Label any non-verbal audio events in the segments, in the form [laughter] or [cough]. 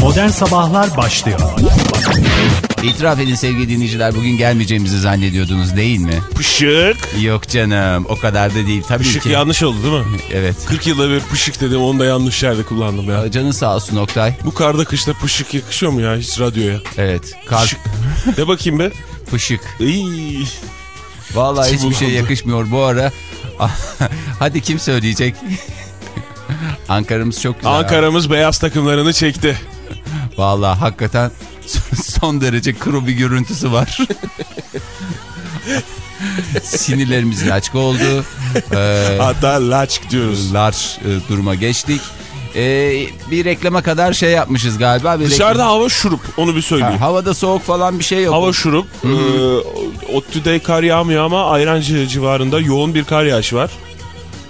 Modern Sabahlar başlıyor. İtiraf edin sevgili dinleyiciler bugün gelmeyeceğimizi zannediyordunuz değil mi? Pışık. Yok canım o kadar da değil tabii Pışık ki. yanlış oldu değil mi? [laughs] Evet. 40 yılda bir pışık dedim onu da yanlış yerde kullandım ya. Canın sağ olsun Oktay. Bu karda kışta pışık yakışıyor mu ya hiç radyoya? Evet. Kar Pışık. De bakayım be. fışık. İyi. Vallahi hiçbir şey yakışmıyor bu ara. [laughs] Hadi kim söyleyecek? [laughs] Ankara'mız çok güzel. Ankara'mız beyaz takımlarını çekti. [laughs] Vallahi hakikaten [laughs] son derece kuru bir görüntüsü var. Sinirlerimizin açık oldu. Ee, Hatta laçk diyoruz. large e, duruma geçtik. Ee, bir reklama kadar şey yapmışız galiba. Bir Dışarıda reklam- hava şurup onu bir söyleyeyim. Ha, havada soğuk falan bir şey yok. Hava şurup. E, ODTÜ'de kar yağmıyor ama Ayrancı civarında yoğun bir kar yağışı var.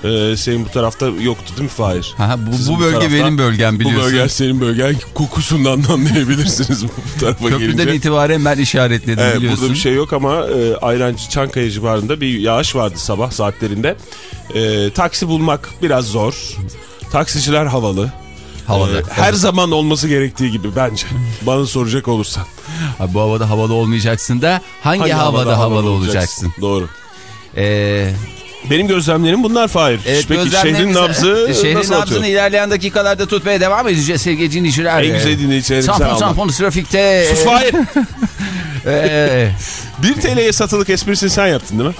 E, senin bu tarafta yoktu değil mi Fahir? Ha, bu, Sizin bu bölge tarafta- benim bölgem Bu biliyorsun. bölge senin bölgen kokusundan da anlayabilirsiniz bu tarafa Köprüden gelince. itibaren ben işaretledim Evet, biliyorsun. burada bir şey yok ama e, Ayrancı Çankaya civarında bir yağış vardı sabah saatlerinde. E, taksi bulmak biraz zor. Taksiciler havalı. Havada. E, her zaman olması gerektiği gibi bence. [laughs] Bana soracak olursan. Ha, bu havada havalı olmayacaksın da hangi, havada, havalı, olacaksın? Doğru. Ee, Benim gözlemlerim bunlar Fahir. evet, Peki şehrin nabzı [laughs] şehrin nasıl nabzını atıyor? ilerleyen dakikalarda tutmaya devam edeceğiz sevgili dinleyiciler. En güzel dinleyicilerim sen Tampon alma. tampon trafikte. Sus Fahir. [laughs] Ee, 1 TL'ye satılık esprisini sen yaptın değil mi?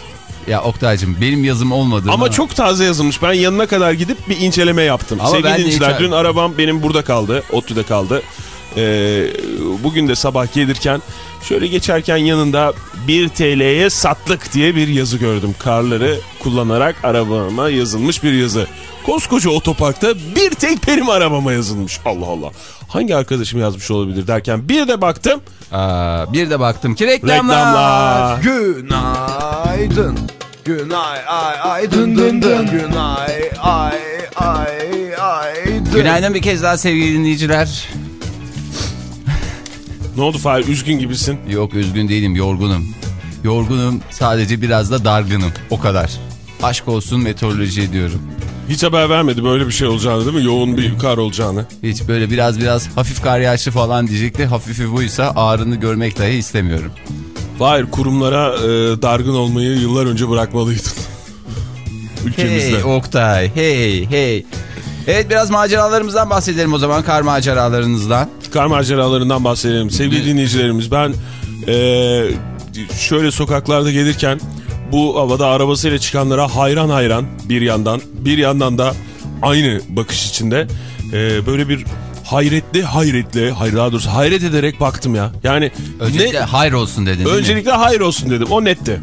ya Oktay'cım benim yazım olmadı. Ama çok taze yazılmış. Ben yanına kadar gidip bir inceleme yaptım. Ama Sevgili dinleyiciler hiç- dün arabam benim burada kaldı. ODTÜ'de kaldı. Ee, bugün de sabah gelirken şöyle geçerken yanında 1 TL'ye satlık diye bir yazı gördüm. Karları kullanarak arabama yazılmış bir yazı. Koskoca otoparkta bir tek benim arabama yazılmış. Allah Allah. Hangi arkadaşım yazmış olabilir derken bir de baktım. Aa, bir de baktım ki reklamlar. Reklamlar. Günaydın. Günay ay ay dın dın dın. Günay ay ay ay dın. Günaydın bir kez daha sevgili dinleyiciler. Ne oldu Fahir üzgün gibisin. Yok üzgün değilim yorgunum. Yorgunum sadece biraz da dargınım o kadar. Aşk olsun meteoroloji diyorum. Hiç haber vermedi böyle bir şey olacağını değil mi? Yoğun bir kar olacağını. Hiç böyle biraz biraz hafif kar yağışı falan diyecekti. Hafifi buysa ağrını görmek dahi istemiyorum. Hayır kurumlara e, dargın olmayı yıllar önce bırakmalıydın. [laughs] Ülkemizde. Hey Oktay hey hey. Evet biraz maceralarımızdan bahsedelim o zaman kar maceralarınızdan. Kar maceralarından bahsedelim. Sevgili dinleyicilerimiz ben e, şöyle sokaklarda gelirken bu havada arabasıyla çıkanlara hayran hayran bir yandan bir yandan da aynı bakış içinde e, böyle bir hayretli hayretli hayır daha doğrusu hayret ederek baktım ya. Yani Öncelikle ne, hayır olsun mi? Öncelikle hayır olsun dedim. O netti.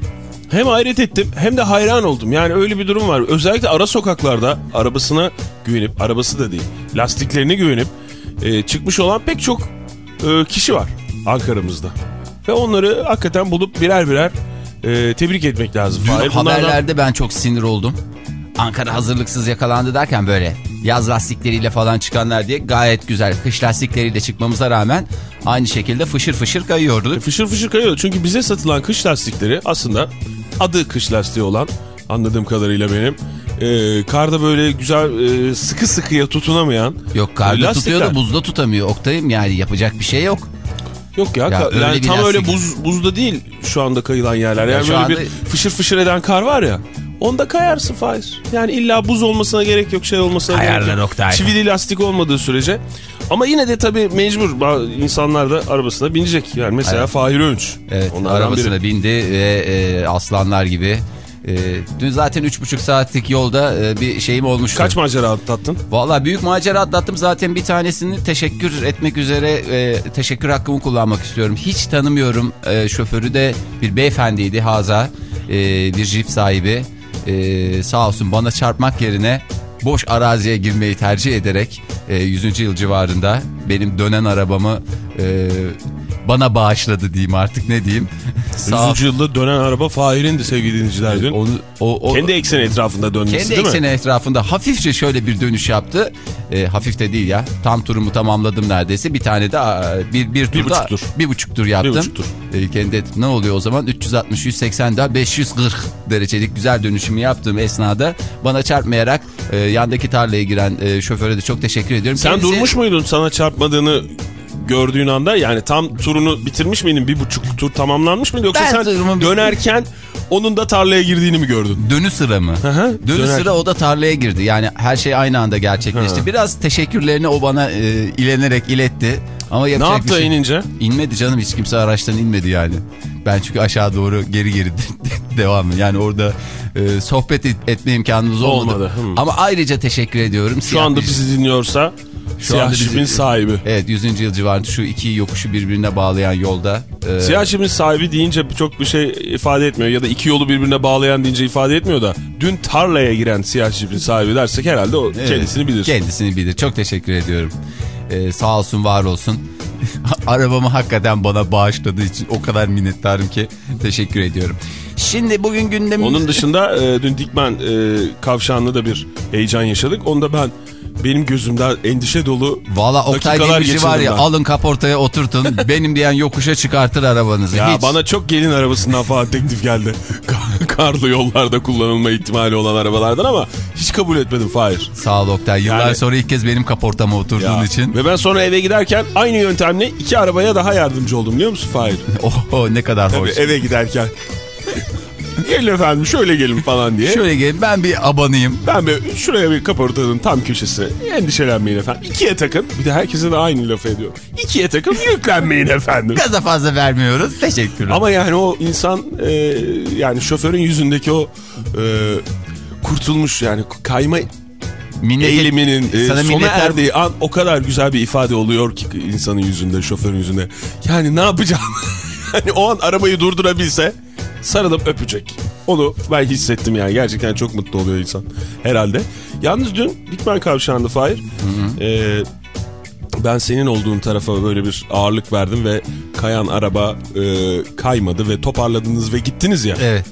Hem hayret ettim hem de hayran oldum. Yani öyle bir durum var. Özellikle ara sokaklarda arabasına güvenip, arabası da değil, lastiklerine güvenip e, çıkmış olan pek çok e, kişi var Ankara'mızda. Ve onları hakikaten bulup birer birer e, tebrik etmek lazım. Dün bunlardan- haberlerde ben çok sinir oldum. Ankara hazırlıksız yakalandı derken böyle yaz lastikleriyle falan çıkanlar diye gayet güzel. Kış lastikleriyle çıkmamıza rağmen aynı şekilde fışır fışır kayıyordu. Fışır fışır kayıyor. Çünkü bize satılan kış lastikleri aslında adı kış lastiği olan anladığım kadarıyla benim. E, karda böyle güzel e, sıkı sıkıya tutunamayan Yok karda lastikler. tutuyor da buzda tutamıyor. Oktay'ım yani yapacak bir şey yok. Yok ya, Ya öyle yani tam lastik- öyle buz buzda değil şu anda kayılan yerler. Yani şu böyle anda- bir fışır fışır eden kar var ya. Onda kayarsın Faiz. Yani illa buz olmasına gerek yok, şey olmasına Kayarlar gerek yok. Oktay. Çivili lastik olmadığı sürece. Ama yine de tabii mecbur insanlar da arabasına binecek. Yani mesela Evet. Fahir Önç. Evet Onlardan arabasına biri. bindi ve e, aslanlar gibi. E, dün zaten 3,5 saatlik yolda e, bir şeyim olmuştu. Kaç macera atlattın? Valla büyük macera atlattım zaten bir tanesini teşekkür etmek üzere e, teşekkür hakkımı kullanmak istiyorum. Hiç tanımıyorum e, şoförü de bir beyefendiydi Haza e, bir jip sahibi E, sağ olsun bana çarpmak yerine boş araziye girmeyi tercih ederek e, 100. yıl civarında benim dönen arabamı e, bana bağışladı diyeyim artık ne diyeyim. [laughs] Sağ 100. yılda dönen araba Fahir'indi sevgili dinleyiciler dün. Onu, o, o, Kendi ekseni etrafında dönmesi kendi değil mi? ekseni etrafında hafifçe şöyle bir dönüş yaptı. E, hafif de değil ya. Tam turumu tamamladım neredeyse. Bir tane de bir, bir turda buçuk tur. bir buçuk tur yaptım. Bir buçuk tur. E, kendi ne oluyor o zaman? 360 180 daha 540 derecelik güzel dönüşümü yaptığım esnada bana çarpmayarak e, yandaki tarlaya giren e, şoföre de çok teşekkür ediyorum. Sen Kendisi- durmuş muydun sana çarpmadığını gördüğün anda? Yani tam turunu bitirmiş miydin? Bir buçuk tur tamamlanmış mıydı? Yoksa Ben sen dönerken onun da tarlaya girdiğini mi gördün? Dönü sıra mı? hı, Dönü döner. sıra o da tarlaya girdi. Yani her şey aynı anda gerçekleşti. Hı. Biraz teşekkürlerini o bana e, ilenerek iletti. Ama Ne yapacak yaptı bir şey. inince? İnmedi canım hiç kimse araçtan inmedi yani. Ben çünkü aşağı doğru geri geri devam Yani orada e, sohbet et- etme imkanımız olmadı. Olmadı, hı. Ama ayrıca teşekkür ediyorum. Şu Siyah anda bizi dinliyorsa Şu Siyah Şip'in sahibi. Evet 100. yıl civarında şu iki yokuşu birbirine bağlayan yolda. e, Siyah Şip'in sahibi deyince çok bir şey ifade etmiyor. Ya da iki yolu birbirine bağlayan deyince ifade etmiyor da. Dün tarlaya giren Siyah Şip'in sahibi dersek herhalde o Evet, kendisini bilir. Kendisini bilir. Çok teşekkür ediyorum. Ee, sağ olsun var olsun. [laughs] Arabamı hakikaten bana bağışladığı için o kadar minnettarım ki teşekkür ediyorum. Şimdi bugün gündemimiz... Onun dışında e, dün Dikmen e, kavşağında da bir heyecan yaşadık. Onda ben benim gözümden endişe dolu Valla Oktay Demirci var ya ben. alın kaportaya oturtun [laughs] benim diyen yokuşa çıkartır arabanızı. Ya Hiç. bana çok gelin arabasından falan teklif geldi. [laughs] Karlı yollarda kullanılma ihtimali olan arabalardan ama hiç kabul etmedim Fahir. Sağ ol Oktay yıllar Yani- sonra ilk kez benim kaportama oturduğun Ya. için. Ve ben sonra eve giderken aynı yöntemle iki arabaya daha yardımcı oldum biliyor musun Fahir? [laughs] Oh, oh, ne kadar Tabii hoş. eve giderken. Gelin efendim şöyle gelin falan diye. Şöyle gelin ben bir abanayım. Ben bir şuraya bir kaportanın tam köşesi. Endişelenmeyin efendim. İkiye takın. Bir de herkese de aynı lafı ediyorum. İkiye takın yüklenmeyin efendim. Gaza fazla vermiyoruz. Teşekkürler. Ama yani o insan e, yani şoförün yüzündeki o e, kurtulmuş yani kayma Minnet- eğiliminin e, sana sona erdiği an o kadar güzel bir ifade oluyor ki insanın yüzünde, şoförün yüzünde. Yani ne yapacağım? [laughs] hani o an arabayı durdurabilse sarılıp öpecek. Onu ben hissettim yani. Gerçekten çok mutlu oluyor insan herhalde. Yalnız dün Dikmen Kavşağı'nda Fahir. e, ben senin olduğun tarafa böyle bir ağırlık verdim ve kayan araba e, kaymadı ve toparladınız ve gittiniz ya. Evet.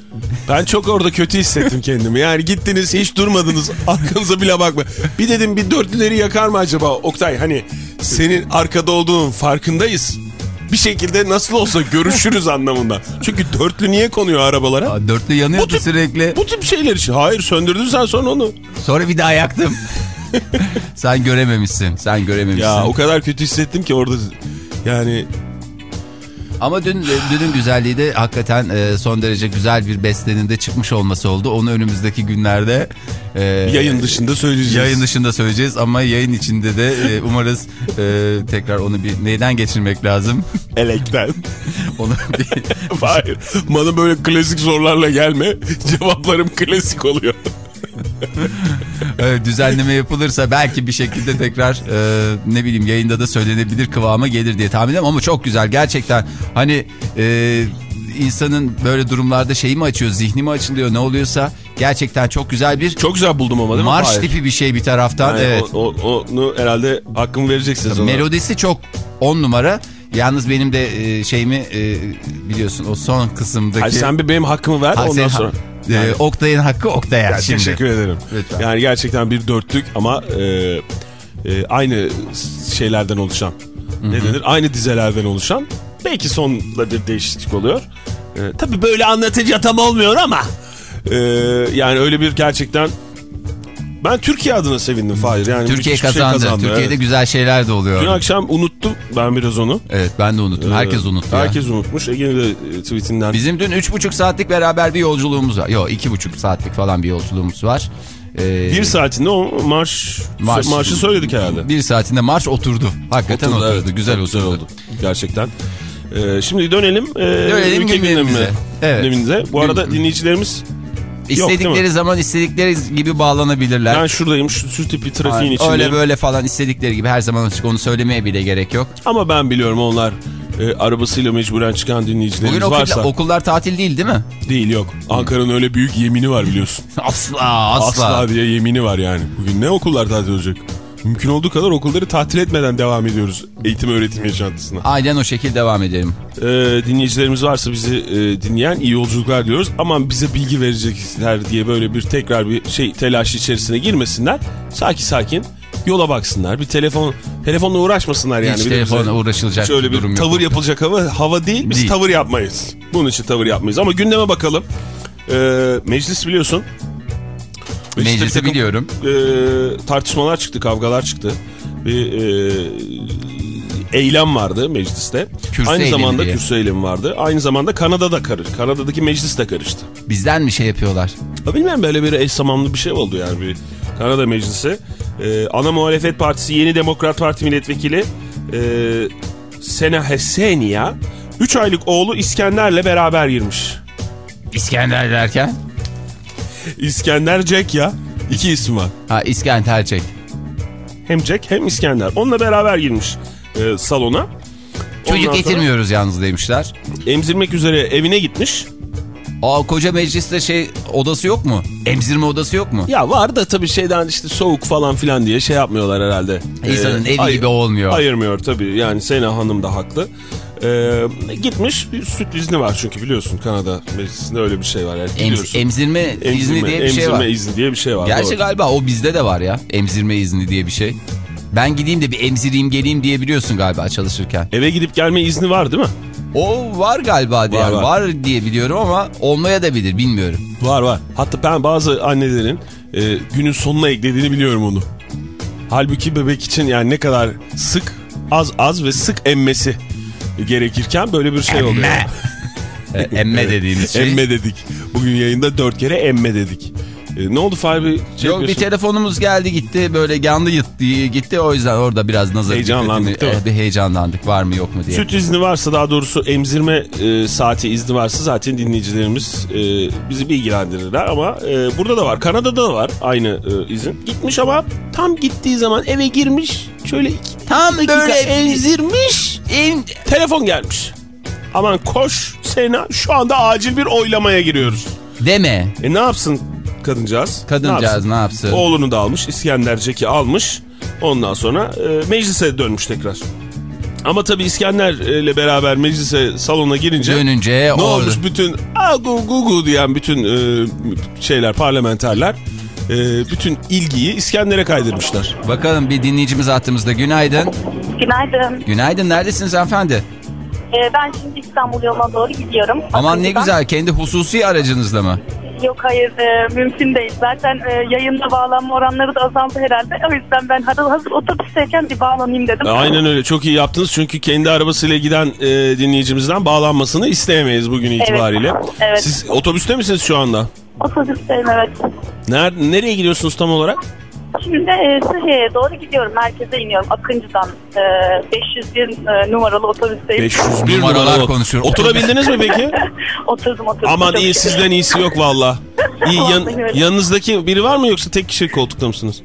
Ben çok orada kötü hissettim kendimi. Yani gittiniz hiç durmadınız [laughs] arkanıza bile bakma. Bir dedim bir dörtlüleri yakar mı acaba Oktay? Hani senin arkada olduğunun farkındayız. Bir şekilde nasıl olsa görüşürüz anlamında. Çünkü dörtlü niye konuyor arabalara? Aa, Dörtlü yanıyordu Bu tip- sürekli. Bu tip şeyler için. Hayır söndürdün sen sonra onu. Sonra bir daha yaktım. [laughs] Sen görememişsin. Sen görememişsin. Ya o kadar kötü hissettim ki orada yani Ama dün dünün güzelliği de hakikaten e, son derece güzel bir bestenin de çıkmış olması oldu. Onu önümüzdeki günlerde e, yayın dışında söyleyeceğiz. Yayın dışında söyleyeceğiz ama yayın içinde de e, umarız e, tekrar onu bir neyden geçirmek lazım. [laughs] Elekten. [laughs] Onu bir Hayır. Bana böyle klasik sorularla gelme. Cevaplarım klasik oluyor. [laughs] düzenleme yapılırsa belki bir şekilde tekrar e, ne bileyim yayında da söylenebilir kıvama gelir diye tahmin ediyorum ama çok güzel gerçekten hani e, insanın böyle durumlarda şeyi mi açıyor zihni mi açılıyor ne oluyorsa gerçekten çok güzel bir Çok güzel buldum ama değil mi? marş Fahir? tipi bir şey bir taraftan Yani evet. o, o- onu herhalde hakkımı vereceksiniz ona. Melodisi çok on numara. Yalnız benim de e, şeyimi e, biliyorsun o son kısımdaki... Hayır, sen bir benim hakkımı ver Ha, ondan sonra. e, Yani- Oktay'ın hakkı Oktay'a Ya, şimdi. teşekkür ederim. Lütfen. Yani gerçekten bir dörtlük ama e, e, aynı şeylerden oluşan. Ne denir? Aynı dizelerden oluşan. Belki sonda bir değişiklik oluyor. E, tabii böyle anlatınca tam olmuyor ama. e, yani öyle bir gerçekten... Ben Türkiye adına sevindim Fahir. Yani Türkiye bir şey kazandı. kazandı, Türkiye'de evet. güzel şeyler de oluyor. Dün akşam unuttum ben biraz onu. Evet ben de unuttum. Herkes Ee, unuttu ya. Herkes unutmuş. Ege'nin de e, tweetinden. Bizim dün üç buçuk saatlik beraber bir yolculuğumuz var. Yok iki buçuk saatlik falan bir yolculuğumuz var. Ee, Bir saatinde o marş, Marş. marşı söyledik herhalde. bir saatinde marş oturdu. Hakikaten oturdu. evet. güzel oturdu. oldu. Gerçekten. Ee, şimdi dönelim. E, Dönelim ülke gündemimize. gündemine. Evet. Gündemimize. Bu arada dinleyicilerimiz İstedikleri mi? zaman istedikleri gibi bağlanabilirler. ben şuradayım şu, şu tipi trafiğin Aynen. içindeyim. Öyle böyle falan istedikleri gibi her zaman açık onu söylemeye bile gerek yok. Ama ben biliyorum onlar e, arabasıyla mecburen çıkan dinleyicilerimiz Bugün okul- varsa. okullar tatil değil değil mi? Değil yok. Ankara'nın öyle büyük yemini var biliyorsun. [laughs] Asla asla. Asla diye yemini var yani. Bugün ne okullar tatil olacak? Mümkün olduğu kadar okulları tatil etmeden devam ediyoruz eğitim öğretim yaşantısına. Aynen o şekilde devam edelim. Ee, dinleyicilerimiz varsa bizi e, dinleyen iyi yolculuklar diyoruz. Aman bize bilgi verecekler diye böyle bir tekrar bir şey telaş içerisine girmesinler. Sakin sakin yola baksınlar. Bir telefon telefonla uğraşmasınlar yani. Hiç Bir telefonla uğraşılacak Şöyle bir durum yok. tavır yapılacak hava, hava değil. Biz Değil. tavır yapmayız. Bunun için tavır yapmayız. Ama gündeme bakalım. Ee, meclis biliyorsun. Meclisi takım, biliyorum. e, tartışmalar çıktı, kavgalar çıktı. Bir e, eylem vardı mecliste. Kürsü Aynı zamanda diye. kürsü eylemi vardı. Aynı zamanda Kanada'da karış. Kanada'daki meclis de karıştı. Bizden mi şey yapıyorlar? Ha, bilmem böyle bir eş zamanlı bir şey oldu yani bir Kanada meclisi. E, ana muhalefet partisi Yeni Demokrat Parti milletvekili e, Sena Hessenia 3 aylık oğlu İskender'le beraber girmiş. İskender derken? İskender Jack ya. İki isim var. Ha İskender Çek. Hem Jack hem İskender. Onunla beraber girmiş e, salona. Çocuk Ondan sonra getirmiyoruz yalnız demişler. Emzirmek üzere evine gitmiş. Aa koca mecliste şey odası yok mu? Emzirme odası yok mu? Ya var da tabii şeyden işte soğuk falan filan diye şey yapmıyorlar herhalde. İnsanın evi ay- gibi olmuyor. Ayırmıyor tabii yani Sena Hanım da haklı. Ee, gitmiş bir süt izni var çünkü biliyorsun Kanada meclisinde öyle bir şey var. Yani Emz- biliyorsun. emzirme, izni Emzirme- diye bir şey emzirme var. izni diye bir şey var. Gerçi doğru. galiba o bizde de var ya. Emzirme izni diye bir şey. Ben gideyim de bir emzireyim geleyim diye biliyorsun galiba çalışırken. Eve gidip gelme izni var değil mi? O var galiba diye. Var, Var, var. diye biliyorum ama olmaya da bilir bilmiyorum. Var var. Hatta ben bazı annelerin e, günün sonuna eklediğini biliyorum onu. Halbuki bebek için yani ne kadar sık az az ve sık emmesi gerekirken böyle bir şey oluyor. [laughs] E, emme dediğimiz şey. Emme dedik. Bugün yayında dört kere emme dedik. E, ne oldu Fahri? Şey Yok bir telefonumuz geldi gitti böyle yandı yıttı gitti o yüzden orada biraz nazar Heyecanlandık değil mi? eh, bir heyecanlandık var mı yok mu diye. Süt izni varsa daha doğrusu emzirme e, saati izni varsa zaten dinleyicilerimiz e, bizi bilgilendirirler ama e, burada da var. Kanada'da da var aynı e, izin. Gitmiş ama tam gittiği zaman eve girmiş şöyle iki, Tam böyle emzirmiş em- telefon gelmiş. Aman koş Sena şu anda acil bir oylamaya giriyoruz. deme E ne yapsın kadıncağız? kadıncağız ne yapsın? Oğlunu da almış İskender Cek'i almış. Ondan sonra e, meclise dönmüş tekrar. Ama tabii İskender'le beraber meclise salona girince Dönünce ne orada. olmuş bütün agu gu gu diyen bütün e, şeyler parlamenterler e, bütün ilgiyi İskender'e kaydırmışlar. Bakalım bir dinleyicimiz hattımızda günaydın. Günaydın. Günaydın neredesiniz hanımefendi? Ee, ben şimdi İstanbul yoluna doğru gidiyorum. Aman ne Akıncı'dan. güzel kendi hususi aracınızla mı? Yok hayır e, mümkün değil. Zaten e, yayında bağlanma oranları da azaldı herhalde. O yüzden ben hazır, hazır otobüsteyken bir bağlanayım dedim. E, Aynen öyle çok iyi yaptınız çünkü kendi arabasıyla giden e, dinleyicimizden bağlanmasını isteyemeyiz bugün itibariyle. evet. Siz otobüste misiniz şu anda? Otobüsteyim evet. Ner nereye gidiyorsunuz tam olarak? Şimdi e, Sıhhiye'ye doğru gidiyorum. Merkeze iniyorum. Akıncı'dan e, 501 e, numaralı otobüsteyim. 501 Numaralar numaralı. konuşuyor. Oturabildiniz mi peki? [laughs] oturdum oturdum. Aman iyi sizden iyisi yok valla. İyi yan, yanınızdaki biri var mı yoksa tek kişilik koltukta mısınız?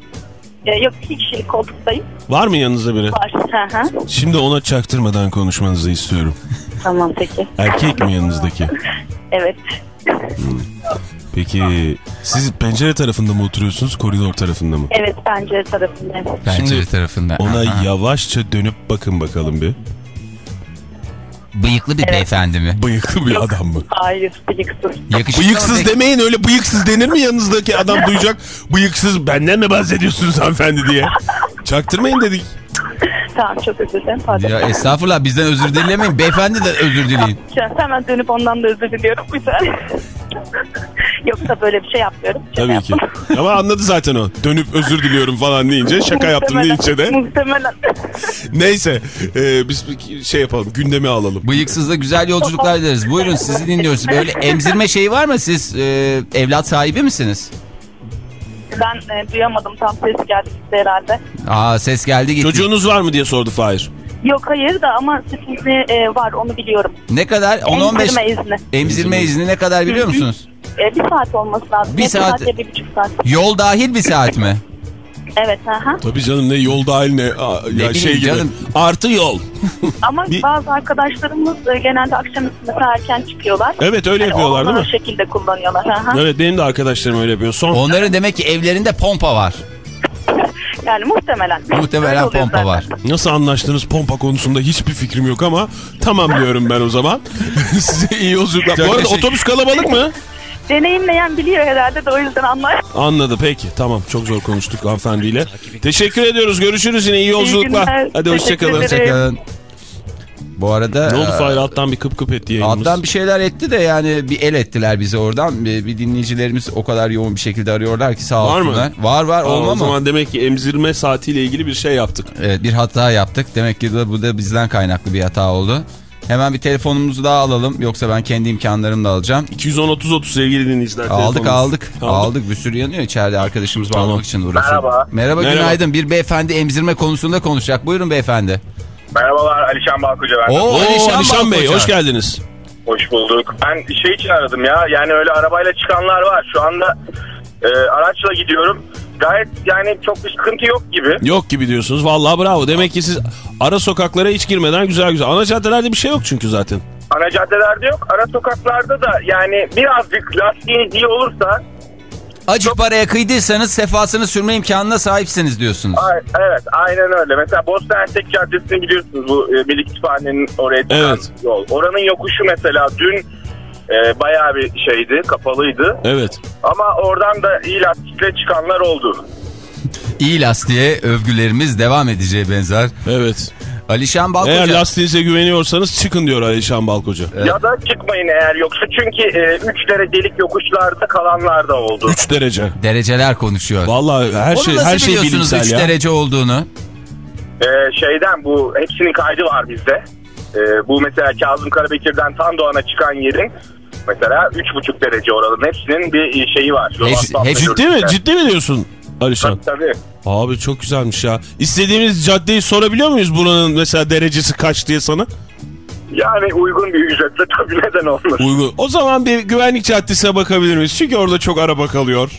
Yok iki kişilik koltuktayım. Var mı yanınızda biri? Var. Hı hı. Şimdi ona çaktırmadan konuşmanızı istiyorum. tamam peki. Erkek mi yanınızdaki? Evet. Peki siz pencere tarafında mı oturuyorsunuz koridor tarafında mı? Evet pencere tarafındayım. Pencere Şimdi tarafında. Ona Aha. yavaşça dönüp bakın bakalım bir. Bıyıklı bir beyefendi mi? Bıyıklı bir adam mı? Hayır bıyıksız. Yakışıklı Bıyıksız peki? demeyin öyle bıyıksız denir mi yanınızdaki adam duyacak [laughs] bıyıksız benden mi bahsediyorsunuz hanımefendi diye. Çaktırmayın dedik. Tamam çok özür dilerim. Pardon. Ya estağfurullah bizden özür dilemeyin. [laughs] Beyefendi de özür dileyin. An Hemen dönüp ondan da özür diliyorum. Güzel. [laughs] Yoksa böyle bir şey yapmıyorum. Şaka Tabii ki. yaptım. Ama anladı zaten o. Dönüp özür diliyorum falan deyince şaka yaptım deyince de. Muhtemelen. [laughs] Neyse e, biz bir şey yapalım gündemi alalım. Bıyıksızda güzel yolculuklar dileriz. Buyurun sizi dinliyoruz. Böyle emzirme şeyi var mı? Siz e, evlat sahibi misiniz? Ben e, duyamadım tam ses geldi size herhalde. Aa ses geldi gitti. Çocuğunuz var mı diye sordu Fahir. Yok hayır da ama süt izni e, var onu biliyorum. Ne kadar? 10-15 Emzirme izni. emzirme izni ne kadar biliyor musunuz? E, bir saat olması lazım. Bir saat- ya bir buçuk saat. Yol dahil bir saat mi? Evet aha. Tabii canım ne yol dahil ne, aa, ya bileyim şey gibi. canım. Artı yol. Ama Bir- bazı arkadaşlarımız e, genelde akşam mesela erken çıkıyorlar. Evet öyle Yani yapıyorlar değil mi? o şekilde kullanıyorlar. Aha. Evet benim de arkadaşlarım öyle yapıyor. Son Onların demek ki evlerinde pompa var. [laughs] Yani muhtemelen. Muhtemelen pompa zaten. var. Nasıl anlaştınız pompa konusunda hiçbir fikrim yok ama tamam diyorum ben o zaman. [laughs] Size iyi yolculuklar. Bu arada otobüs kalabalık mı? Deneyimleyen biliyor herhalde de o yüzden anlar. Anladı peki tamam çok zor konuştuk hanımefendiyle. Teşekkür ediyoruz görüşürüz yine iyi yolculuklar. günler. Hadi hoşçakalın. Hoşçakalın. Bu arada... Ne oldu e, Fahir alttan bir kıp kıp etti yayınımız. Alttan bir şeyler etti de yani bir el ettiler bize oradan. Bir, bir dinleyicilerimiz o kadar yoğun bir şekilde arıyorlar ki sağ Var mı? olsunlar. Var var Aa, olma o mı? zaman demek ki emzirme saatiyle ilgili bir şey yaptık. Evet bir hata yaptık. Demek ki de bu da bizden kaynaklı bir hata oldu. Hemen bir telefonumuzu daha alalım. Yoksa ben kendi imkanlarımla alacağım. 210-30-30 sevgili dinleyiciler. Aldık telefonumuz. aldık. Aldık. Bir sürü yanıyor içeride arkadaşımız Tamam. bağlamak için uğraşıyor. Merhaba. Merhaba. Merhaba. günaydın. Bir beyefendi emzirme konusunda konuşacak. Buyurun beyefendi. Merhabalar Alişan Balkoca ben. Oo, Oo, Alişan Alişan, Bey hoş geldiniz. Hoş bulduk. Ben şey için aradım ya. Yani öyle arabayla çıkanlar var. Şu anda e, araçla gidiyorum. Gayet yani çok bir sıkıntı yok gibi. Yok gibi diyorsunuz. Vallahi bravo. Demek ki siz ara sokaklara hiç girmeden güzel güzel. Ana caddelerde bir şey yok çünkü zaten. Ana caddelerde yok. Ara sokaklarda da yani birazcık lastiğiniz iyi olursa Acık paraya kıydıysanız sefasını sürme imkanına sahipsiniz diyorsunuz. Ay- Evet aynen öyle. Mesela Bosna Hersek Caddesi'ni biliyorsunuz bu e, Milli Kütüphane'nin oraya çıkan Evet. yol. Oranın yokuşu mesela dün e, bayağı bir şeydi kapalıydı. Evet. Ama oradan da iyi lastikle çıkanlar oldu. İyi lastiğe övgülerimiz devam edeceği benzer. Evet. Alişan Balkoca. Eğer lastiğinize güveniyorsanız çıkın diyor Alişan Balkoca. Ya da çıkmayın eğer yoksa çünkü 3 derecelik yokuşlarda kalanlar da oldu. 3 derece. Dereceler konuşuyor. Vallahi her Onu şey nasıl her şey biliyorsunuz bilimsel 3 ya. derece olduğunu? Ee, şeyden bu hepsinin kaydı var bizde. Ee, bu mesela Kazım Karabekir'den Tandoğan'a çıkan yerin mesela 3,5 derece oranın hepsinin bir şeyi var. Hepsi- Ciddi mi? Ciddi mi diyorsun Alişan? Tabii. Abi çok güzelmiş ya. İstediğimiz caddeyi sorabiliyor muyuz buranın mesela derecesi kaç diye sana? Yani uygun bir ücretle [laughs] tabii neden olmasın. Uygun. O zaman bir güvenlik caddesine bakabilir miyiz? Çünkü orada çok araba kalıyor.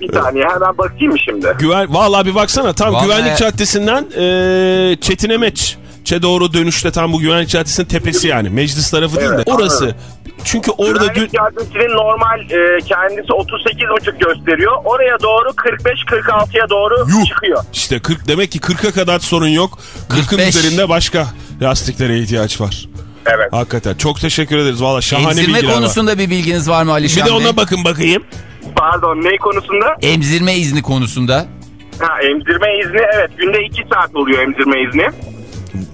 Bir saniye hemen bakayım şimdi. Güven, vallahi bir baksana tam Vallahi- güvenlik caddesinden e, Çetinemeç. Çe doğru dönüşte tam bu güvenlik caddesinin tepesi yani. Meclis tarafı değil de orası. anladım. Çünkü orada dün... Güvenlik Caddesi'nin normal e, kendisi 38,5 gösteriyor. Oraya doğru 45-46'ya doğru Yuh! çıkıyor. İşte 40 demek ki 40'a kadar sorun yok. 40'ın 45. üzerinde başka lastiklere ihtiyaç var. Evet. Hakikaten çok teşekkür ederiz. Valla şahane Emzirme bilgiler var. konusunda bir bilginiz var mı Alişan Bir de Bey? ona bakın bakayım. Pardon ne konusunda? Emzirme izni konusunda. Ha, emzirme izni evet günde 2 saat oluyor emzirme izni.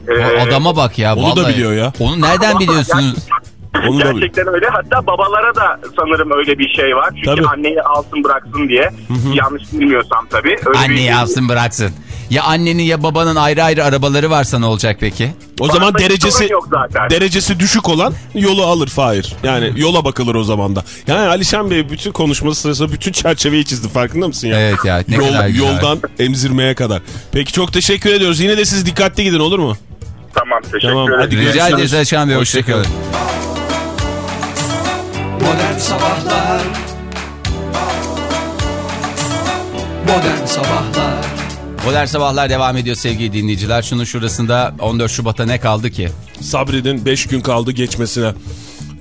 Ee, Adama bak ya. onu da biliyor ya. Onu nereden biliyorsunuz? Onu da Gerçekten öyle. Hatta babalara da sanırım öyle bir şey var. Çünkü Tabii. anneyi alsın bıraksın diye. Yanlış bilmiyorsam tabii. Öyle Anne bir- yapsın bıraksın. Ya annenin ya babanın ayrı ayrı arabaları varsa ne olacak peki? O zaman Arada hiç derecesi sorun yok zaten. derecesi düşük olan yolu alır Fahir. Yani yola bakılır o zaman da. Yani Alişan Bey bütün konuşması sırasında bütün çerçeveyi çizdi farkında mısın ya? Evet ya, ne Yol- kadar güzel. Yoldan emzirmeye kadar. Peki çok teşekkür ediyoruz. Yine de siz dikkatli gidin olur mu? Tamam teşekkür Tamam, ederim. hadi Rica ederiz Alişan Bey. Hoşçakalın. Modern Sabahlar Modern Sabahlar Modern Sabahlar devam ediyor sevgili dinleyiciler. Şunun şurasında 14 Şubat'a ne kaldı ki? Sabredin 5 gün kaldı geçmesine.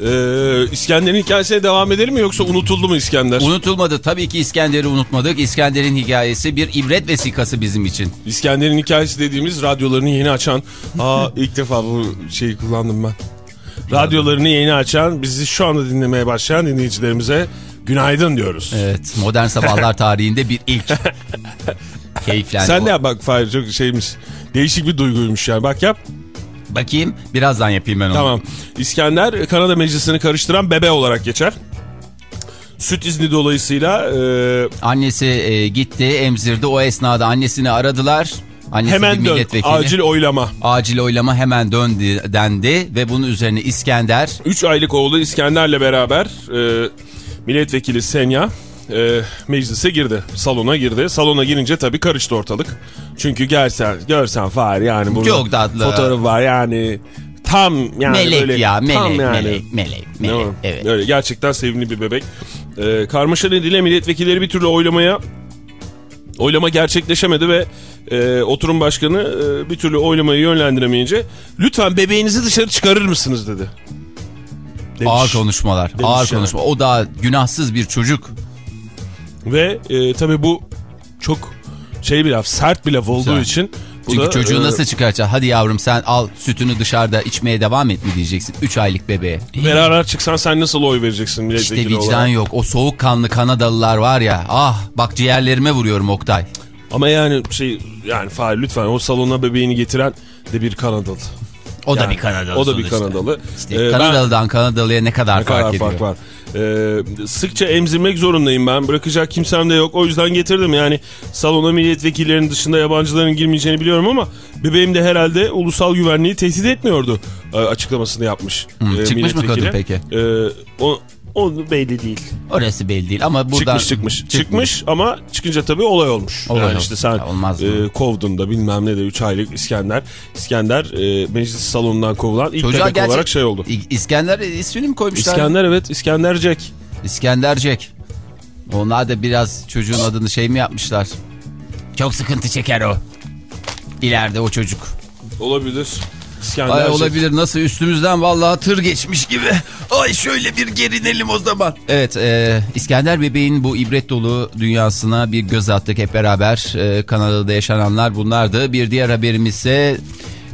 Ee, İskender'in hikayesine devam edelim mi yoksa unutuldu mu İskender? Unutulmadı. Tabii ki İskender'i unutmadık. İskender'in hikayesi bir ibret vesikası bizim için. İskender'in hikayesi dediğimiz radyolarını yeni açan. Aa ilk defa bu şeyi kullandım ben. Radyolarını yeni açan, bizi şu anda dinlemeye başlayan dinleyicilerimize günaydın diyoruz. Evet. Modern Sabahlar [laughs] tarihinde bir ilk. [laughs] Keyiflendi. Sen de yap bak Fahir çok şeymiş. Değişik bir duyguymuş yani. Bak yap. Bakayım. Birazdan yapayım ben onu. Tamam. İskender Kanada Meclisi'ni karıştıran bebe olarak geçer. Süt izni dolayısıyla e, Annesi e, gitti, emzirdi. O esnada annesini aradılar. Annesi hemen dön. Acil oylama. Acil oylama hemen döndü dendi ve bunun üzerine İskender 3 aylık oğlu İskender'le beraber e, milletvekili Senya e, meclise girdi. Salona girdi. Salona girince tabii karıştı ortalık. Çünkü görsen, görsen Fahir yani bunun Çok tatlı. fotoğrafı var yani tam yani melek böyle ya melek tam yani. melek melek melek evet. Öyle gerçekten sevimli bir bebek. Ee, karmaşa nedeniyle milletvekilleri bir türlü oylamaya oylama gerçekleşemedi ve e, oturum başkanı e, bir türlü oylamayı yönlendiremeyince lütfen bebeğinizi dışarı çıkarır mısınız dedi. Demiş. Ağır konuşmalar Demiş ağır yani. konuşma o da günahsız bir çocuk Ve e, tabii bu çok şey bir laf sert bir laf olduğu Güzel. için. bu Çünkü da, çocuğu e, nasıl çıkaracaksın? Hadi yavrum sen al sütünü dışarıda içmeye devam et mi diyeceksin 3 aylık bebeğe. Beraber çıksan sen nasıl oy vereceksin İşte vicdan olarak? yok. O soğukkanlı Kanadalılar var ya. Ah bak ciğerlerime vuruyorum Oktay. Ama yani şey yani Fahir lütfen o salona bebeğini getiren de bir Kanadalı. O da Yani, bir Kanadalı. O da bir. Kanadalı. İşte Ee, ben- Kanadalı'dan Kanadalı'ya ne kadar Ne fark kadar ediyor. fark var. Ee, sıkça emzirmek zorundayım ben. Bırakacak kimsem de yok. O yüzden getirdim. Yani salona milletvekillerinin dışında yabancıların girmeyeceğini biliyorum ama bebeğim de herhalde ulusal güvenliği tehdit etmiyordu e, açıklamasını yapmış. Hı, e, çıkmış mı kadın peki? Ee, o, o belli değil. Orası belli değil ama buradan... Çıkmış çıkmış. Çıkmış ama çıkınca tabii olay olmuş. Olay yani olmuş. işte sen Ya olmaz e, kovdun da bilmem ne de 3 aylık İskender. İskender e, meclis salonundan kovulan ilk Çocuğa bebek gerçek- olarak şey oldu. İskender ismini mi koymuşlar? İskender evet İskender Jack. İskender Jack. Onlar da biraz çocuğun adını şey mi yapmışlar? Çok sıkıntı çeker o. İleride o çocuk. Olabilir. İskender Ay olabilir nasıl üstümüzden vallahi tır geçmiş gibi. [laughs] Ay şöyle bir gerinelim o zaman. Evet e, İskender bebeğin bu ibret dolu dünyasına bir göz attık hep beraber. E, Kanada'da yaşananlar bunlardı. Bir diğer haberimiz ise...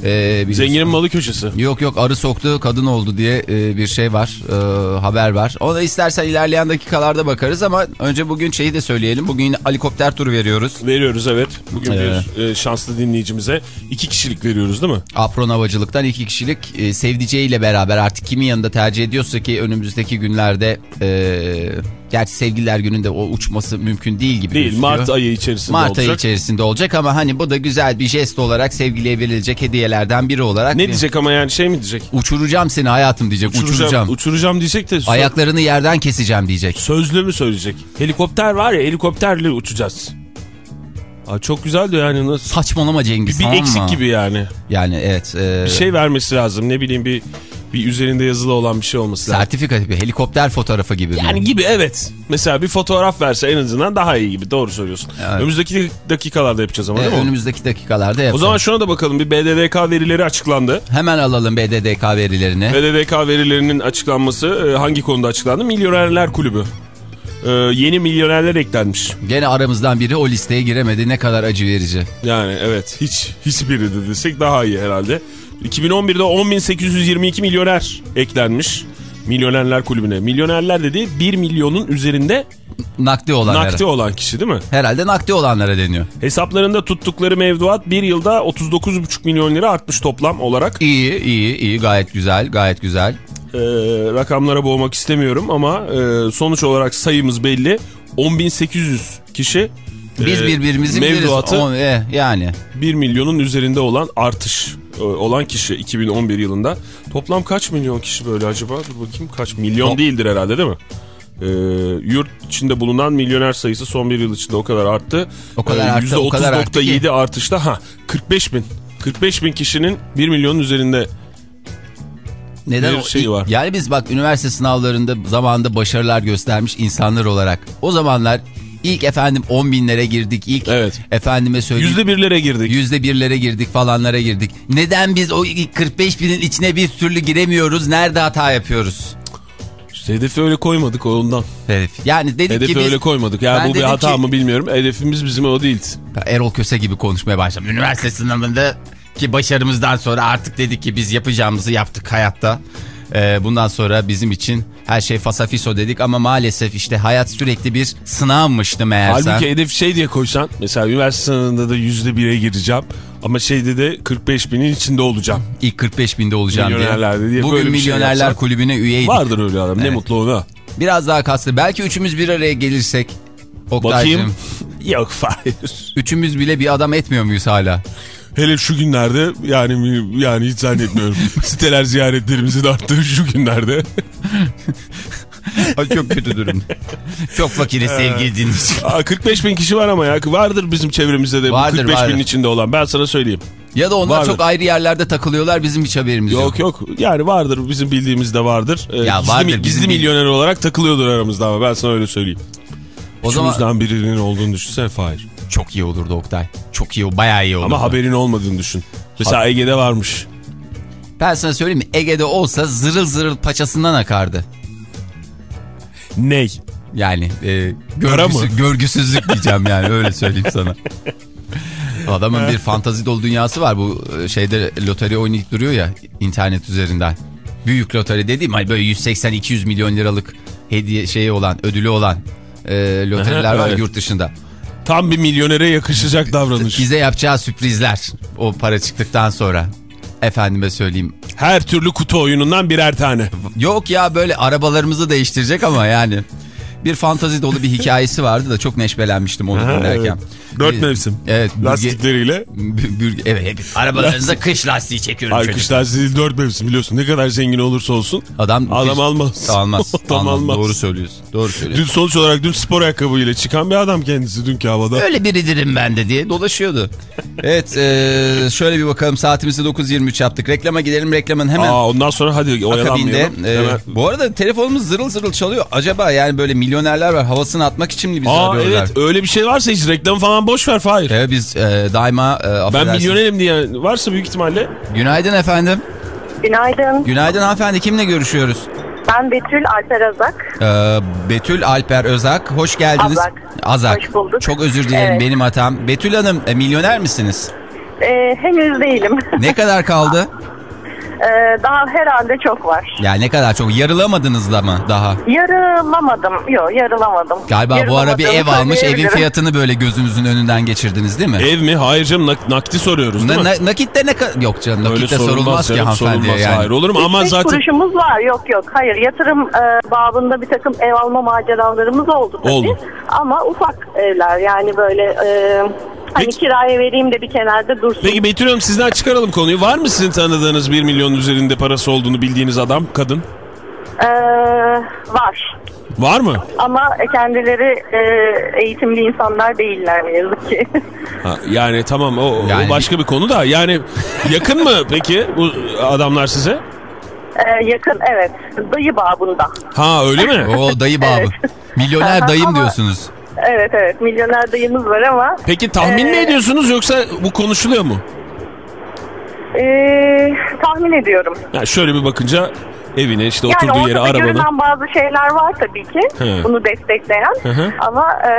E, Zenginin malı köşesi. Yok yok arı soktu kadın oldu diye e, bir şey var e, haber var. Ona istersen ilerleyen dakikalarda bakarız ama önce bugün şeyi de söyleyelim. Bugün helikopter turu veriyoruz. Veriyoruz evet. Bugün Ee. bir e, şanslı dinleyicimize iki kişilik veriyoruz değil mi? Apron havacılıktan iki kişilik e, sevdiceğiyle beraber artık kimin yanında tercih ediyorsa ki önümüzdeki günlerde e, gerçi sevgililer gününde o uçması mümkün değil gibi Değil gözüküyor. Mart ayı içerisinde Mart olacak. ayı içerisinde olacak ama hani bu da güzel bir jest olarak sevgiliye verilecek hediyelerden biri olarak. Ne bir- diyecek ama yani şey mi diyecek? Uçuracağım seni hayatım diyecek uçuracağım. Uçuracağım. Uçuracağım diyecek de Ayaklarını yerden keseceğim diyecek. sözlü mü söyleyecek? Helikopter var ya helikopterle uçacağız. Aa, çok güzel de yani nasıl? Saçmalama Cengiz Bir tamam eksik mı? gibi yani. Yani evet. e, Bir şey vermesi lazım. Ne bileyim bir bir üzerinde yazılı olan bir şey olması lazım. sertifika gibi helikopter fotoğrafı gibi. Yani mi? gibi evet. Mesela bir fotoğraf verse en azından daha iyi gibi. Doğru söylüyorsun. Evet. Önümüzdeki dakikalarda yapacağız ama E, değil mi? önümüzdeki dakikalarda O yapalım. zaman şuna da bakalım. Bir BDDK verileri açıklandı. Hemen alalım BDDK verilerini. BDDK verilerinin açıklanması e, hangi konuda açıklandı? Milyonerler Kulübü. E, yeni milyonerler eklenmiş. Gene aramızdan biri o listeye giremedi. Ne kadar acı verici. Yani evet hiç hiçbiri de desek daha iyi herhalde. 2011'de 10.822 milyoner eklenmiş. Milyonerler Kulübü'ne. Milyonerler dedi 1 milyonun üzerinde Nakdi olanlara. nakdi olan kişi değil mi? Herhalde nakdi olanlara deniyor. Hesaplarında tuttukları mevduat bir yılda 39,5 milyon lira artmış toplam olarak. İyi iyi iyi gayet güzel gayet güzel. Ee, rakamlara boğmak istemiyorum ama e, sonuç olarak sayımız belli. 10.800 kişi Biz e, birbirimizi biliriz. mevduatı O- e, yani 1 milyonun üzerinde olan artış olan kişi 2011 yılında. Toplam kaç milyon kişi böyle acaba? Dur bakayım kaç milyon değildir herhalde değil mi? Ee, yurt içinde bulunan milyoner sayısı son bir yıl içinde o kadar arttı. O kadar kadar arttı ki. %30.7 artışta ha 45 bin. 45 bin kişinin 1 milyonun üzerinde neden Bir şey var. Yani biz bak üniversite sınavlarında zamanında başarılar göstermiş insanlar olarak. O zamanlar ilk efendim 10 binlere girdik. ilk Evet. efendime söyleyeyim. yüzde birlere girdik. Yüzde birlere girdik falanlara girdik. Neden biz o 45 binin içine bir türlü giremiyoruz? Nerede hata yapıyoruz? Hedefi öyle koymadık ondan. Hedef. Yani dedik Hedefi ki biz... öyle koymadık. Yani bu bir hata ki- mı bilmiyorum. Hedefimiz bizim o değildi. Erol Köse gibi konuşmaya başladım. Üniversite sınavında ki başarımızdan sonra artık dedik ki biz yapacağımızı yaptık hayatta. Ee, bundan sonra bizim için her şey fasafiso dedik ama maalesef işte hayat sürekli bir sınavmıştı meğerse. Halbuki hedef şey diye koysan mesela üniversite sınavında da yüzde bire gireceğim. Ama şeyde de 45 binin içinde olacağım. İlk 45 binde olacağım diye. Diye Bugün şey Milyonerler yapsak- Kulübü'ne üyeydik. Vardır öyle adam. Ne Evet. mutlu ona. Biraz daha kastı. Belki üçümüz bir araya gelirsek. Oktay'cığım. Bakayım. [laughs] Yok Fahir. Üçümüz bile bir adam etmiyor muyuz hala? Hele şu günlerde yani yani hiç zannetmiyorum. [laughs] Siteler ziyaretlerimizin arttığı şu günlerde. [laughs] Ay, Çok kötü durum. Çok fakiriz sevgili dinleyici. Aa, 45 bin kişi var ama ya. Vardır bizim çevremizde de Vardır, 45 vardır. binin içinde olan. Ben sana söyleyeyim. Ya da onlar Vardır. çok ayrı yerlerde takılıyorlar bizim hiç haberimiz yok. Yok yok. Yani vardır bizim bildiğimizde vardır. Ee, Ya gizli, vardır, gizli bizim milyoner olarak takılıyordur aramızda ama ben sana öyle söyleyeyim. O zaman Üçümüzden birinin olduğunu düşünsene Fahir. Çok iyi olurdu Oktay. Çok iyi, bayağı iyi olurdu. Ama haberin olmadığını düşün. Mesela Ege'de varmış. Ben sana söyleyeyim mi? Ege'de olsa zırıl zırıl paçasından akardı. Ney? Yani e, görgüsü, görgüsüzlük diyeceğim yani öyle söyleyeyim sana. Adamın bir fantazi dolu dünyası var. Bu e, şeyde lotori oynayıp duruyor ya internet üzerinden. Büyük lotori dediğim hani böyle 180-200 milyon liralık hediye şeyi olan, ödülü olan e, loteriler var [laughs] Evet. yurt dışında. Tam bir milyonere yakışacak davranış. Bize yapacağı sürprizler o para çıktıktan sonra. Efendime söyleyeyim. Her türlü kutu oyunundan birer tane. Yok ya böyle arabalarımızı değiştirecek ama yani. Bir fantazi dolu bir hikayesi vardı da çok neşvelenmiştim onu dinlerken. evet. Dört mevsim. Evet. bürge- Lastikleriyle. bürge- evet. Arabalarınıza kış lastiği çekiyorum Ay çocuk. kış lastiği dört mevsim biliyorsun. Ne kadar zengin olursa olsun. Adam, Adam kış- almaz. Almaz. Adam almaz. [laughs] Doğru söylüyorsun. Doğru Dün söylüyorsun. sonuç olarak dün spor ayakkabıyla çıkan bir adam kendisi dünkü havada. Öyle biridirim ben de diye dolaşıyordu. evet e, şöyle bir bakalım saatimizi 9.23 yaptık. Reklama gidelim reklamın hemen Aa, ondan sonra hadi akabinde. oyalanmayalım. e, Hemen. bu arada telefonumuz zırıl zırıl çalıyor. Acaba yani böyle milyonerler var havasını atmak için mi bizi Aa arıyorlar? evet öyle bir şey varsa hiç reklam falan boş ver Fahir. Evet, biz e, daima e, Ben affedersiniz. milyonerim diye varsa büyük ihtimalle. Günaydın efendim. Günaydın. Günaydın hanımefendi. Kimle görüşüyoruz? Ben Betül Alper Azak. Ee, Betül Alper Özak. Hoş geldiniz. Azak. Azak. Hoş bulduk. Çok özür dilerim Evet. benim hatam. Betül Hanım e, milyoner misiniz? Ee, henüz değilim. Ne kadar kaldı? [laughs] Ee, daha herhalde çok var. Yani ne kadar çok? Yarılamadınız da mı daha? Yarılamadım. Yok yarılamadım. Galiba bu ara bir ev almış. Evin fiyatını böyle gözünüzün önünden geçirdiniz değil mi? Ev mi? Hayır canım nak- nakdi soruyoruz değil Na- mi? na- nakitte ne kadar? Yok canım Öyle nakitte sorulmaz ki canım, hanımefendiye sorulmaz. yani. Hayır olur mu? Ama zaten kuruşumuz var. Yok yok. Hayır yatırım e, babında bir takım ev alma maceralarımız oldu tabii. Oldu. Ama ufak evler yani böyle e, hani Peki- kiraya vereyim de bir kenarda dursun. Peki Betül Hanım sizden çıkaralım konuyu. Var mı sizin tanıdığınız 1 milyon üzerinde parası olduğunu bildiğiniz adam, kadın? E, var. Var mı? Ama kendileri e, eğitimli insanlar değiller ne yazık ki. Ha, yani tamam o, o Yani- başka bir konu da. Yani yakın mı peki bu adamlar size? E, yakın evet. Dayı babında. Ha öyle mi? O dayı babı. Evet. Milyoner dayım Ama- diyorsunuz. Evet evet milyoner dayımız var ama Peki tahmin mi Ee, ediyorsunuz yoksa bu konuşuluyor mu? e, tahmin ediyorum. Yani şöyle bir bakınca evine işte Yani oturduğu yere arabanı. görünen bazı şeyler var tabii ki He. bunu destekleyen Hı hı. ama e,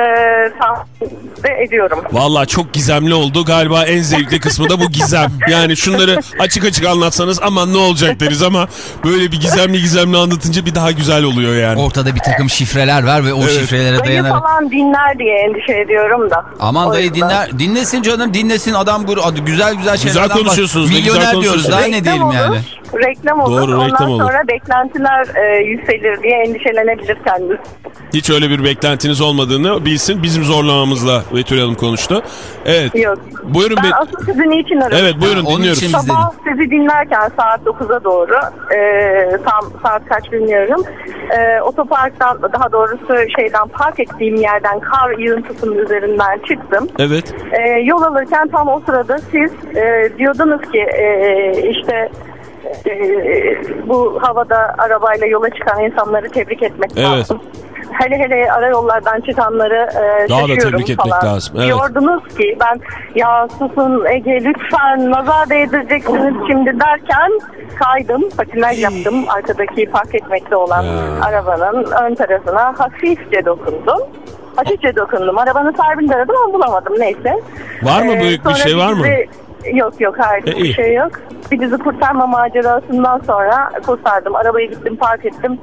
tahmin de ediyorum. Valla çok gizemli oldu. Galiba en zevkli kısmı da bu gizem. Yani şunları açık açık anlatsanız aman ne olacak deriz ama böyle bir gizemli gizemli anlatınca bir daha güzel oluyor yani. Ortada bir takım şifreler var ve o şifrelere Dayı dayanarak. falan dinler diye endişe ediyorum da. Aman O dayı yüzden. dinler. Dinlesin canım dinlesin adam güzel güzel şeylerden bak- konuşuyorsunuz, ne güzel Milyoner diyoruz daha konuşuyorsunuz. ne diyelim olur, yani. Reklam olur. Doğru, Ondan reklam olur. sonra beklentiler e, yükselir diye endişelenebilir kendisi. Hiç öyle bir beklentiniz olmadığını bilsin. Bizim zorlamamızla Betül Hanım konuştu. Evet. Yok. Buyurun. Ben Be- asıl sizi niçin aradım? evet buyurun Ha, dinliyoruz. için Sabah sizi dinlerken saat 9'a doğru e, tam saat kaç bilmiyorum. E, otoparktan daha doğrusu şeyden park ettiğim yerden kar yığıntısının üzerinden çıktım. Evet. E, yol alırken tam o sırada siz e, diyordunuz ki e, işte e, bu havada arabayla yola çıkan insanları tebrik etmek Evet. lazım. Hele hele ara yollardan çıkanları e, Daha da tebrik etmek falan. lazım, evet. Diyordunuz ki ben ya susun Ege lütfen nazar değdireceksiniz şimdi derken kaydım patinaj yaptım arkadaki park etmekte olan arabanın ön tarafına hafifçe dokundum. Hafifçe dokundum. Arabanın sahibini de aradım ama bulamadım neyse. Var mı Ee, büyük bir şey var mı? Yok yok hayır E, bir şey yok. Bir dizi kurtarma macerasından sonra kurtardım. Arabayı gittim park ettim.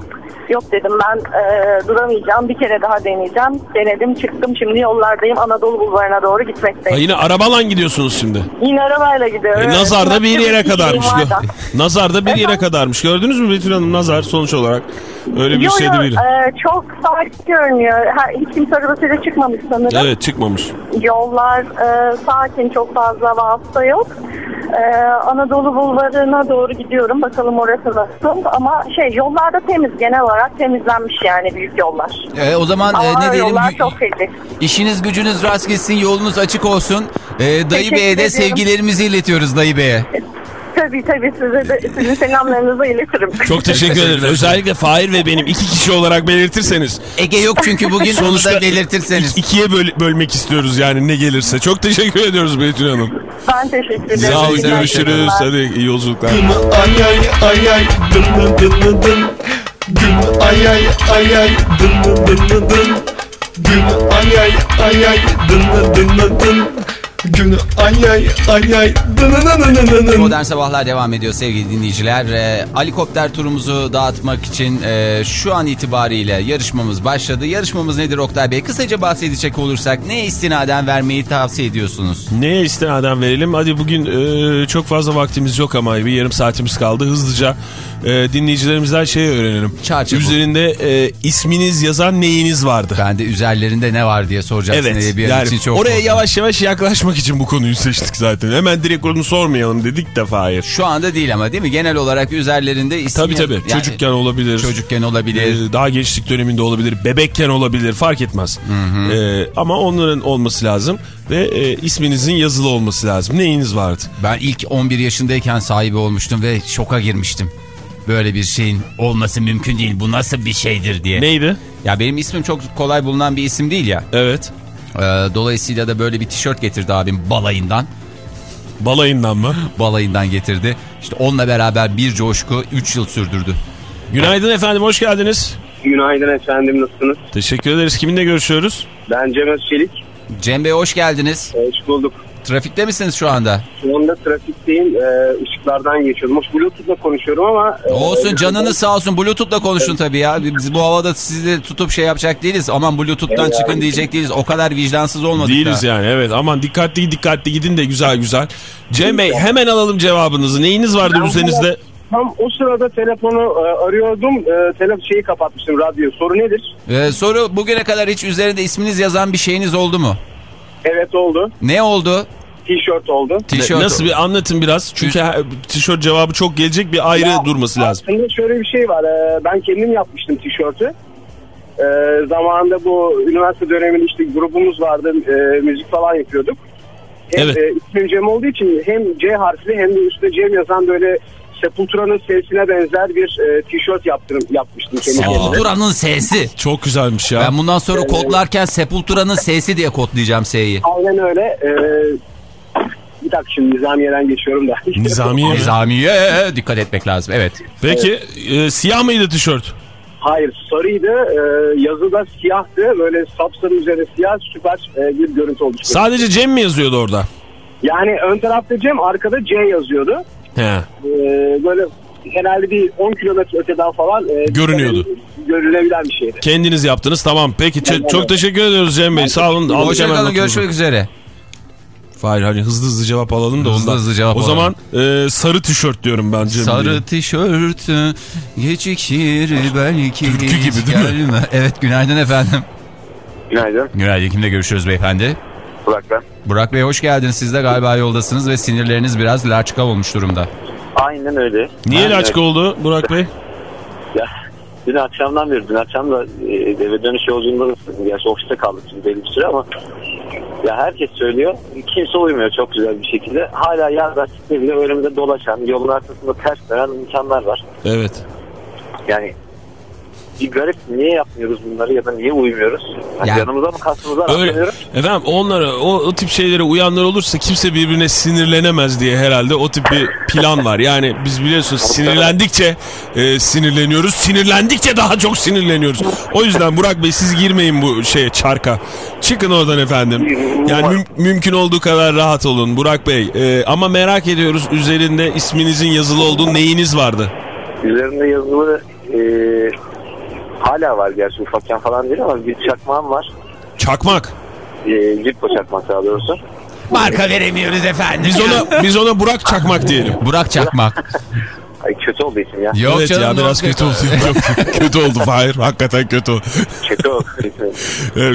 Yok dedim ben e, duramayacağım. Bir kere daha deneyeceğim. Denedim çıktım. Şimdi yollardayım. Anadolu bulvarına doğru Ha, gitmekteyim. yine arabalan gidiyorsunuz şimdi. Yine arabayla gidiyorum. E, Evet. nazar da bir yere kadarmış. şeyim var da. nazar da bir yere kadarmış. Gördünüz mü Betül Hanım nazar sonuç olarak? Öyle bir Yo, şey yo, değil. e, çok sakin görünüyor. Ha, hiç kimse arabasıyla çıkmamış sanırım. Evet çıkmamış. Yollar e, sakin, çok fazla vasıta yok. E, Anadolu Bulvarı'na doğru gidiyorum. Bakalım orası nasıl. Ama şey yollarda temiz. Genel olarak temizlenmiş yani büyük yollar. E, o zaman e, Ama ne diyelim yollar çok feci. işiniz gücünüz rast gitsin yolunuz açık olsun. E, dayı Bey'e de ediyorum. sevgilerimizi iletiyoruz dayı Bey'e. [laughs] Tabii tabii size de sizin selamlarınızı iletirim. [laughs] Çok teşekkür ederim. Özellikle Fahir ve benim iki kişi olarak belirtirseniz. Ege yok çünkü bugün Sonuçta belirtirseniz. ik- ikiye böl- bölmek istiyoruz yani ne gelirse. Çok teşekkür ediyoruz Betül Hanım. Ben teşekkür ederim. Sağ olun İyi görüşürüz. Hadi iyi yolculuklar. Ay ay ay ay dın dın dın dın dın Gün ay ay ay ay dın dın dın dın dın Gün ay ay ay ay dın dın dın dın dın Gün ay ay ay ay. Modern Sabahlar devam ediyor sevgili dinleyiciler. Ee, helikopter turumuzu dağıtmak için e, şu an itibariyle yarışmamız başladı. Yarışmamız nedir Oktay Bey? Kısaca bahsedecek olursak ne istinaden vermeyi tavsiye ediyorsunuz? Neye istinaden verelim? Hadi bugün e, çok fazla vaktimiz yok ama bir yarım saatimiz kaldı. Hızlıca e, dinleyicilerimizden şey öğrenelim. Çarçabuk. Üzerinde e, isminiz yazan neyiniz vardı? Ben de üzerlerinde ne var diye soracaksın Evet. diye bir an Yani için çok oraya korktum. yavaş yavaş yaklaşmak için bu konuyu seçtik zaten. Hemen direkt onu sormayalım dedik de Fahir. Şu anda değil ama değil mi? Genel olarak üzerlerinde ismi... Tabii tabii. Yani Çocukken olabilir. Çocukken olabilir. Ee, daha gençlik döneminde olabilir. Bebekken olabilir. Fark etmez. Ee, ama onların olması lazım. Ve e, isminizin yazılı olması lazım. Neyiniz vardı? Ben ilk 11 yaşındayken sahibi olmuştum ve şoka girmiştim. Böyle bir şeyin olması mümkün değil. Bu nasıl bir şeydir diye. Neydi? Ya benim ismim çok kolay bulunan bir isim değil ya. Evet. Ee, dolayısıyla da böyle bir tişört getirdi abim balayından. Balayından mı? [laughs] Balayından getirdi. İşte onunla beraber bir coşku 3 yıl sürdürdü. Günaydın efendim. Hoş geldiniz. Günaydın efendim nasılsınız? Teşekkür ederiz. Kiminle görüşüyoruz? Ben Cem Özçelik. Cem Bey hoş geldiniz. Hoş bulduk. Trafikte misiniz şu anda? Şu anda trafikteyim. Ee, ışıklardan geçiyorum. Hoş Bluetooth'la konuşuyorum ama... e, Olsun canınız sağ olsun Bluetooth'la konuşun tabii ya. Biz bu havada sizi tutup şey yapacak değiliz. Aman Bluetooth'tan Evet. çıkın diyecek değiliz. O kadar vicdansız olmadık Değiliz da. yani evet. Aman dikkatli dikkatli gidin de güzel güzel. Cem Bey hemen alalım cevabınızı. Neyiniz vardı Ben üzerinizde? Tam o sırada telefonu e, arıyordum. E, telefon şeyi kapatmıştım radyo. Soru nedir? Ee, soru bugüne kadar hiç üzerinde isminiz yazan bir şeyiniz oldu mu? Evet oldu. Ne oldu? Tişört oldu. Tişört. Nasıl bir anlatın biraz. Çünkü tişört cevabı çok gelecek bir ayrı Ya, durması lazım. Aslında şöyle bir şey var. Ee, ben kendim yapmıştım tişörtü. Ee, zamanında bu üniversite döneminde işte grubumuz vardı. e, müzik falan yapıyorduk. Hem, Evet. e, ismim Cem olduğu için hem C harfli hem de üstte Cem yazan böyle Sepultura'nın sesine benzer bir e, tişört yaptım, yapmıştım. Sepultura'nın S'si. Çok güzelmiş ya. Ben bundan sonra kodlarken Sepultura'nın S'si diye kodlayacağım S'yi. Aynen öyle. Ee, bir dakika şimdi Nizamiye'den geçiyorum da. [laughs] Nizamiye. mi? Nizamiye dikkat etmek lazım. Evet. Peki e, siyah mıydı tişört? Hayır sarıydı. Ee, yazı da siyahtı. Böyle sapsarı üzerine siyah süper e, bir görüntü oluştu. Sadece Cem mi yazıyordu orada? Yani ön tarafta Cem arkada C yazıyordu. He. Ee, böyle herhalde bir 10 kilometre öteden falan e, Görünüyordu. Görülebilen bir şeydi. Kendiniz yaptınız tamam. Peki ç- çok teşekkür ediyoruz Cem Bey. Sağ olun. Hoşçakalın görüşmek üzere. Hayır hani hızlı hızlı cevap alalım da. Hızlı hızlı. hızlı cevap O alalım. zaman e, sarı tişört diyorum ben Cem. Sarı tişörtü gecikir belki Türkü gibi değil mi? gelme. Evet günaydın efendim. Günaydın. Günaydın kimle görüşüyoruz beyefendi? Burak ben. Burak Bey hoş geldiniz. Siz de galiba yoldasınız ve sinirleriniz biraz laçka olmuş durumda. Aynen öyle. Niye Aynen laçka oldu Burak Bey? Ya, dün akşamdan beri, dün akşam da e, eve dönüş yolculuğunda gerçi ofiste kaldık şimdi belli bir süre ama ya herkes söylüyor. Kimse uymuyor çok güzel bir şekilde. Hala yaz lastikle bile önümüzde dolaşan, yolun arkasında ters dönen insanlar var. Evet. Yani bir garip niye yapmıyoruz bunları ya da niye uymuyoruz? Yani Yani- Yanımıza mı kastımıza Öyle, efendim onlara o, o tip şeylere uyanlar olursa kimse birbirine sinirlenemez diye herhalde o tip bir plan var. Yani biz biliyorsunuz sinirlendikçe e, sinirleniyoruz. Sinirlendikçe daha çok sinirleniyoruz. O yüzden Burak Bey siz girmeyin bu şeye çarka. Çıkın oradan efendim. Yani müm- mümkün olduğu kadar rahat olun Burak Bey. E, ama merak ediyoruz üzerinde isminizin yazılı olduğu neyiniz vardı? Üzerinde yazılı e, hala var gerçi ufakken falan değil ama bir çakmağım var. Çakmak. E, Zippo çakmak daha doğrusu. Marka veremiyoruz efendim. Biz ona biz ona Burak Çakmak diyelim. Burak Çakmak. [laughs] Ay, kötü oldu isim ya. Yok evet canım. ya biraz yok. kötü oldu. Çok [laughs] kötü oldu Fahir. Hakikaten kötü oldu. Kötü oldu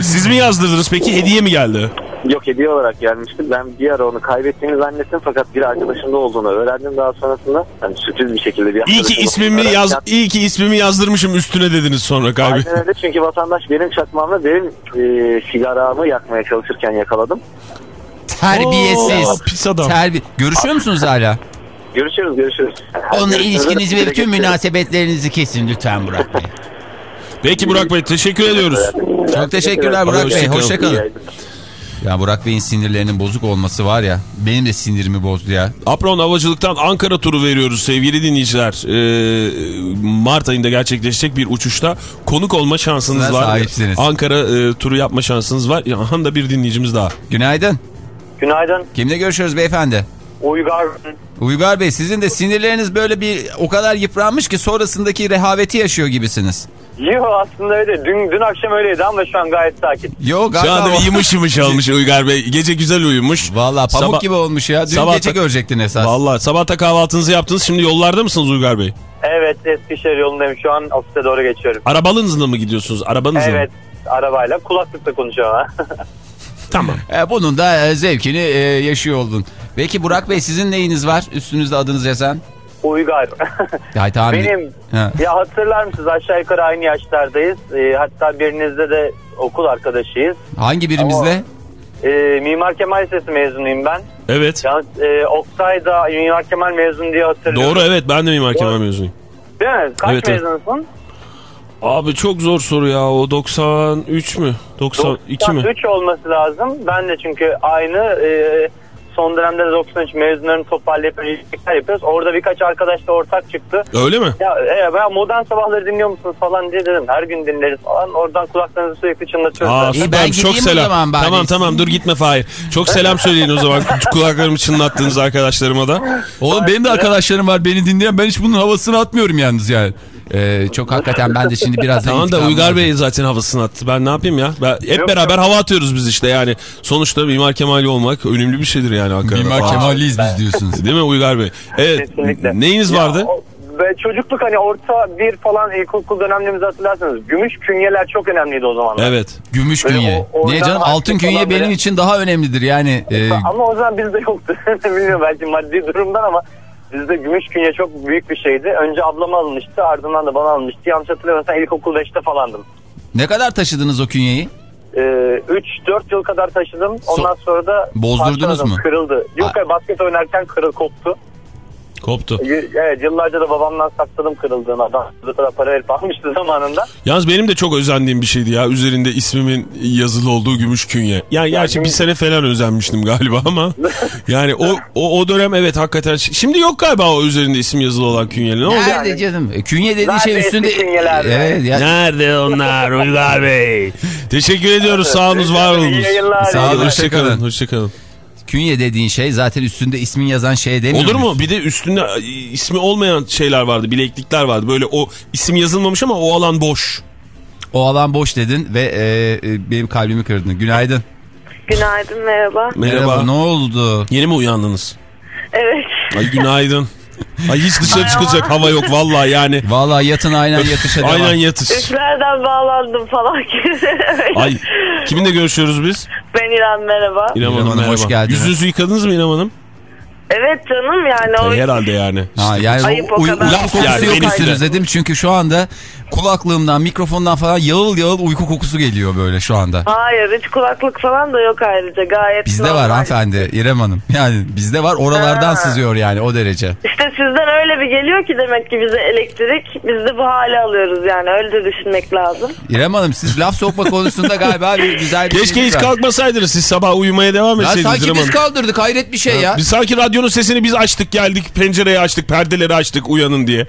siz mi yazdırdınız peki? Hediye mi geldi? Yok hediye olarak gelmişti. Ben bir ara onu kaybettiğimi zannettim fakat bir arkadaşımda olduğunu öğrendim daha sonrasında. Hani sürpriz bir şekilde bir İyi ki ismimi yaz öğrendim. iyi ki ismimi yazdırmışım üstüne dediniz sonra kaybı. Aynen öyle çünkü vatandaş benim çakmağımla benim e, sigaramı yakmaya çalışırken yakaladım. Terbiyesiz. Oo, pis adam. Terbi Görüşüyor musunuz hala? Görüşürüz görüşürüz. Onunla Görüşürüz. ilişkinizi ve bütün münasebetlerinizi kesin lütfen Burak Bey. Peki Burak Bey teşekkür ediyoruz. Çok teşekkürler Burak Bey. Hoşçakalın. Ya Burak Bey'in sinirlerinin bozuk olması var ya benim de sinirimi bozdu ya. Apron Havacılık'tan Ankara turu veriyoruz sevgili dinleyiciler. Ee, Mart ayında gerçekleşecek bir uçuşta konuk olma şansınız Size var. sahipsiniz. Ankara e, turu yapma şansınız var. Ya, Aha da bir dinleyicimiz daha. Günaydın. Günaydın. Kimle görüşüyoruz beyefendi? Uygar. Uygar Bey sizin de sinirleriniz böyle bir o kadar yıpranmış ki sonrasındaki rehaveti yaşıyor gibisiniz. Yok aslında öyle. Dün, dün akşam öyleydi ama şu an gayet sakin. Yo Şu anda bir yımış yımış [laughs] olmuş Uygar Bey. Gece güzel uyumuş. Valla pamuk Sabah- gibi olmuş ya. Dün Sabah gece görecektin esas. Vallahi sabahta kahvaltınızı yaptınız. Şimdi yollarda mısınız Uygar Bey? Evet Eskişehir yolundayım. Şu an ofise doğru geçiyorum. Arabanızla mı gidiyorsunuz? Arabanızla mı? Evet arabayla kulaklıkla konuşuyorum. [laughs] Tamam. E, bunun da e, zevkini e, yaşıyor oldun. Peki Burak Bey sizin neyiniz var? Üstünüzde adınız yazan. Uygar. [laughs] Ya tamam. Benim Ha. ya hatırlar mısınız aşağı yukarı aynı yaşlardayız. Ee, hatta birinizde de okul arkadaşıyız. Hangi birimizle? Ee, Mimar Kemal Lisesi mezunuyum ben. Evet. Yalnız e, Oktay da Mimar Kemal mezun diye hatırlıyorum. Doğru evet ben de Mimar Kemal mezunuyum. Değil mi? Kaç Evet, evet. Abi çok zor soru ya o 93 mü? 92 mi? 93 olması lazım. Ben de çünkü aynı e, son dönemde de 93 mezunlarını toparlayıp öncelikler yapıyoruz. Orada birkaç arkadaş da ortak çıktı. Öyle mi? Ya e, ben modern sabahları dinliyor musunuz falan diye dedim. Her gün dinleriz falan. Oradan kulaklarınızı sürekli çınlatıyoruz. Aa, İyi, süper. ben çok selam. zaman bari. Tamam tamam dur gitme Fahir. Çok selam söyleyin o zaman [laughs] kulaklarımı çınlattığınız arkadaşlarıma da. Oğlum benim de arkadaşlarım var beni dinleyen. Ben hiç bunun havasını atmıyorum yalnız yani. Ee, çok hakikaten ben de şimdi biraz... Tamam da Uygar. Bey zaten havasını attı. Ben ne yapayım ya? Ben, hep Yok, beraber yok. hava atıyoruz biz işte yani. Sonuçta Mimar Kemali olmak önemli bir şeydir yani hakikaten. Mimar Aa, Kemaliyiz biz diyorsunuz. Değil mi Uygar Bey? Evet. Kesinlikle. Neyiniz Ya, vardı? o- Ve çocukluk hani orta bir falan ilkokul dönemlerimizi hatırlarsanız gümüş künyeler çok önemliydi o zamanlar. Evet. Gümüş Böyle künye. o- Niye canım altın künye benim böyle- için daha önemlidir yani. e, Ama o zaman bizde yoktu. [laughs] Bilmiyorum belki maddi durumdan ama bizde gümüş künye çok büyük bir şeydi. Önce ablama alınmıştı ardından da bana alınmıştı. Yanlış hatırlamıyorsam ilkokul 5'te falandım. ne kadar taşıdınız o künyeyi? Ee, 3-4 yıl kadar taşıdım. Ondan sonra da Bozdurdunuz mu? Kırıldı. Yok hayır basket oynarken kırıl koptu. Koptu. Y- Evet yıllarca da babamdan sakladım kırıldığını. Adam bu kadar para verip almıştı zamanında. Yalnız benim de çok özendiğim bir şeydi ya. Üzerinde ismimin yazılı olduğu gümüş künye. Yani gerçi bir sene falan özenmiştim galiba ama. [laughs] Yani o, o, o dönem evet hakikaten. Şimdi yok galiba o üzerinde isim yazılı olan künyeli. Ne oldu? Nerede canım? E, Künye dediğin Nerede şey üstünde... Evet ya. Nerede onlar Uygar Bey? [laughs] Teşekkür ediyoruz. Sağ olunuz, var olunuz. Sağ olun, Hoşçakalın. hoşçakalın. Künye dediğin şey zaten üstünde ismin yazan şey demiyor Olur mu? Bir de üstünde e, ismi olmayan şeyler vardı. Bileklikler vardı. Böyle o isim yazılmamış ama o alan boş. O alan boş dedin ve e, e, benim kalbimi kırdın. Günaydın. Günaydın merhaba. Merhaba. Ne oldu? Yeni mi uyandınız? Evet. Ay günaydın. [laughs] Ay hiç dışarı çıkacak hava yok vallahi yani. Vallahi yatın aynen yatışa devam. Aynen yatış. Üflerden bağlandım falan. [laughs] Ay kiminle görüşüyoruz biz? ben İrem merhaba. İrem İrem Hanım Hanım, merhaba. hoş geldiniz. Yüzünüzü yıkadınız mı İrem Hanım? Evet canım yani o Ay, herhalde yani. Ha, yani Ayıp o, o kadar. Laf yani, yok benim dedim. Çünkü şu anda kulaklığımdan, mikrofondan falan yağıl yağıl uyku kokusu geliyor böyle şu anda. Hayır hiç kulaklık falan da yok ayrıca gayet Bizde normal. var hanımefendi İrem Hanım. [laughs] Yani bizde var oralardan Ha. sızıyor yani o derece. İşte sizden öyle bir geliyor ki demek ki bize elektrik biz de bu hale alıyoruz yani öyle de düşünmek lazım. İrem Hanım siz laf sokma konusunda galiba bir güzel bir Keşke hiç var. kalkmasaydınız siz sabah uyumaya devam Ya etseydiniz sanki İrem biz kaldırdık hayret bir şey ya. Biz sanki radyonun sesini biz açtık geldik pencereyi açtık perdeleri açtık uyanın diye.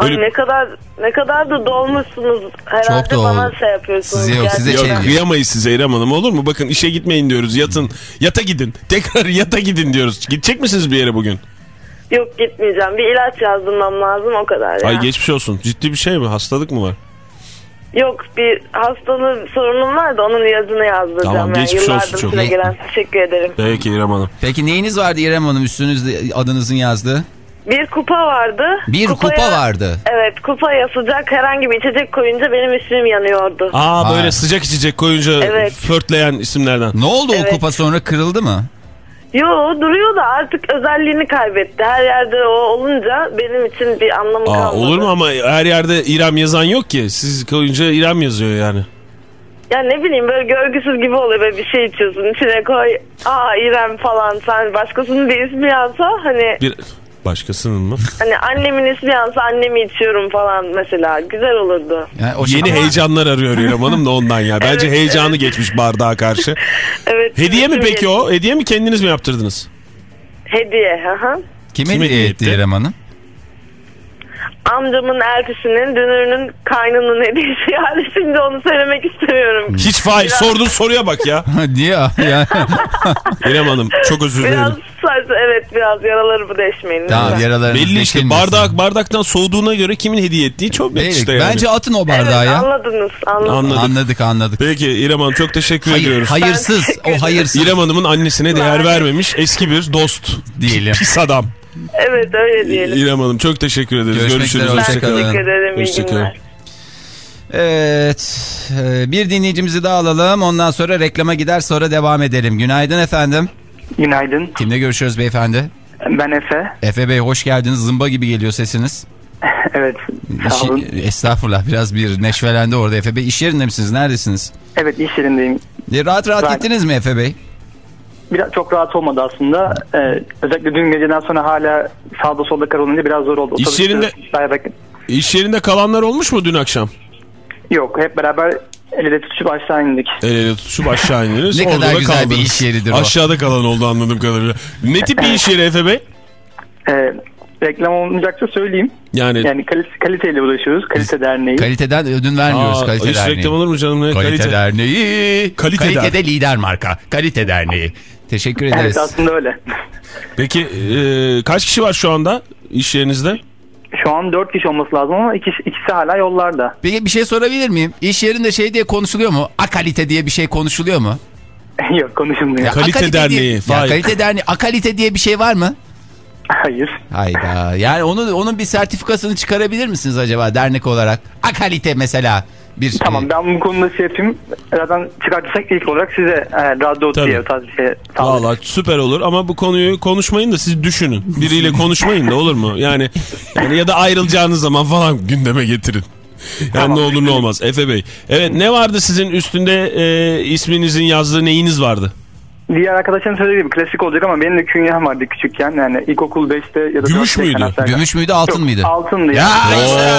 Ay Öyle... ne kadar ne kadar da dolmuşsunuz herhalde Çok bana dolu. şey yapıyorsunuz. Size yok, size gerçekten. Yok şey- kıyamayız size İrem Hanım olur mu? Bakın işe gitmeyin diyoruz yatın. Yata gidin. [laughs] Tekrar yata gidin diyoruz. Gidecek misiniz bir yere bugün? Yok gitmeyeceğim bir ilaç yazdırmam lazım o kadar ya. Ay geçmiş olsun. Ciddi bir şey mi? Hastalık mı var? Yok bir hastalığı sorunum var da onun yazını yazdıracağım. Tamam, yani. geçmiş olsun Yıllardır çok. süre gelen. Teşekkür ederim. Peki İrem Hanım. Peki neyiniz vardı İrem Hanım üstünüzde adınızın yazdığı? Bir kupa vardı. Bir Kupaya- kupa vardı. Evet kupaya sıcak herhangi bir içecek koyunca benim ismim yanıyordu. Aa Ha. böyle sıcak içecek koyunca Evet. flörtleyen isimlerden. Ne oldu o Evet. kupa sonra kırıldı mı? Yo duruyor da artık özelliğini kaybetti. Her yerde o olunca benim için bir anlamı Aa, kalmadı. olur mu ama her yerde İrem yazan yok ki. Siz koyunca İrem yazıyor yani. Ya ne bileyim böyle görgüsüz gibi oluyor böyle bir şey içiyorsun içine koy. Aa İrem falan sen başkasının bir ismi yansa hani Bir başkasının mı? [laughs] hani annemin ismi yansa annemi içiyorum falan mesela güzel olurdu. Yani o Yeni Ama- heyecanlar arıyor İrem Hanım da ondan ya. Bence Evet, heyecanı evet. geçmiş bardağa karşı. [laughs] Evet. Hediye mi peki yet- o? Hediye mi kendiniz mi yaptırdınız? Hediye. Hı hı. Kime Kime hediye etti? İrem Hanım? Amcamın eltisinin dünürünün kaynının hediyesi [laughs] yani şimdi onu söylemek istemiyorum. Hiç fail Biraz- sorduğun soruya bak ya. [laughs] Niye ya? [laughs] İrem Hanım çok özür Biraz dilerim. saçma evet biraz yaralarımı deşmeyin. tamam lütfen. yaralarınız Belli işte bardak bardaktan soğuduğuna göre kimin hediye ettiği çok net işte yani. Bence atın o bardağı Evet ya. anladınız anladınız. Anladık. Anladık anladık. Peki İrem Hanım çok teşekkür Hayır, ediyoruz. hayırsız. O hayırsız İrem Hanım'ın annesine değer vermemiş eski bir dost. diyelim. Pis adam. Evet öyle diyelim. İrem Hanım çok teşekkür ederiz. Görüşmek Görüşürüz. Ben hoşçakalın. teşekkür ederim. iyi Hoşçakalın. günler. Evet. e, Bir dinleyicimizi daha alalım. Ondan sonra reklama gider sonra devam edelim. Günaydın efendim. Günaydın. Kimle görüşüyoruz beyefendi? Ben Efe. Efe Bey hoş geldiniz. Zımba gibi geliyor sesiniz. [laughs] Evet. Sağ olun. İşi- estağfurullah biraz bir neşvelendi orada Efe Bey. İş yerinde misiniz? Neredesiniz? Evet iş yerindeyim. E, rahat rahat Ben- gittiniz mi Efe Bey? Biraz çok rahat olmadı aslında. Ee, özellikle dün geceden sonra hala sağda solda kar olunca biraz zor oldu. İş yerinde- İş yerinde kalanlar olmuş mu dün akşam? Yok hep beraber el ele tutuşup aşağı indik. El ele tutuşup aşağı indiniz. [laughs] Ne Orada kadar da güzel bir kaldınız. iş yeridir o. Aşağıda kalan oldu anladığım kadarıyla. Ne tip bir iş yeri Efe Bey? Ee, reklam olmayacaksa söyleyeyim. Yani, Yani kalite, kaliteyle uğraşıyoruz. Kalite Derneği. Kaliteden ödün vermiyoruz Aa, Kalite hiç Derneği. reklam olur mu canım? Ne? Kalite, Kalite. Derneği. Kalite Kalitede lider marka. Kalite Derneği. Teşekkür ederiz. evet aslında öyle. Peki e, kaç kişi var şu anda iş yerinizde? Şu an 4 kişi olması lazım ama ikisi, ikisi hala yollarda. Peki bir şey sorabilir miyim? İş yerinde şey diye konuşuluyor mu? Akalite diye bir şey konuşuluyor mu? [laughs] Yok konuşulmuyor. Ya Kalite akalite Derneği, Diye, ya kalite derneği. Akalite diye bir şey var mı? Hayır. Hayda. Yani onun onun bir sertifikasını çıkarabilir misiniz acaba dernek olarak? Akalite mesela bir Tamam e, ben bu konuda şey yapayım. Zaten çıkartırsak ilk olarak size e, radyo Tabii. diye tarz bir şey. Valla süper olur ama bu konuyu konuşmayın da siz düşünün. Biriyle konuşmayın da olur mu? Yani, yani ya da ayrılacağınız zaman falan gündeme getirin. Yani Tamam. ne olur ne olmaz. Efe Bey. Evet ne vardı sizin üstünde e, isminizin yazdığı neyiniz vardı? Diğer arkadaşlarım söylediği gibi klasik olacak ama benim de künyem vardı küçükken. Yani ilkokul 5'te ya da Gümüş 4'te müydü? gümüş müydü altın Yok, mıydı? Altındı Ya ya. işte.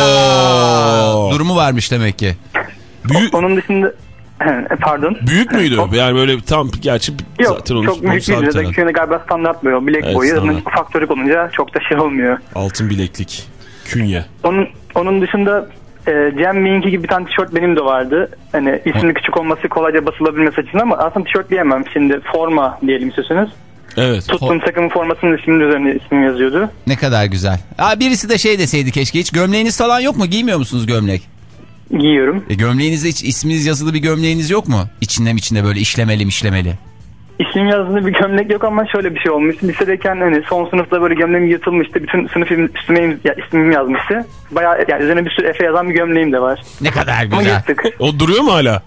Durumu varmış demek ki. Büyük, Onun dışında [clears throat] pardon. büyük müydü? Çok- Yani böyle tam gerçi Yok zaten onu, çok büyük değil. Zaten galiba standart böyle bilek Evet, boyu. Standart. faktörük olunca çok da şey olmuyor. Altın bileklik. Künye. Onun onun dışında e, Cem Mink'i gibi bir tane tişört benim de vardı. Hani isminin küçük olması kolayca basılabilmesi açısından ama aslında tişört diyemem. Şimdi forma diyelim istiyorsanız. Evet. Tuttuğum takımın formasının isminin üzerine ismim yazıyordu. Ne kadar güzel. Aa, birisi de şey deseydi keşke hiç gömleğiniz falan yok mu? Giymiyor musunuz gömlek? Giyiyorum. E, gömleğinizde hiç isminiz yazılı bir gömleğiniz yok mu? İçinde mi içinde böyle işlemeli işlemeli. İsmim yazdığında bir gömlek yok ama şöyle bir şey olmuştu. Lisedeyken hani son sınıfta böyle gömleğim yırtılmıştı. Bütün sınıf üstüme ya, ismim yazmıştı. Bayağı yani üzerine bir sürü Efe yazan bir gömleğim de var. Ne kadar Ama güzel. yırttık. O duruyor mu hala?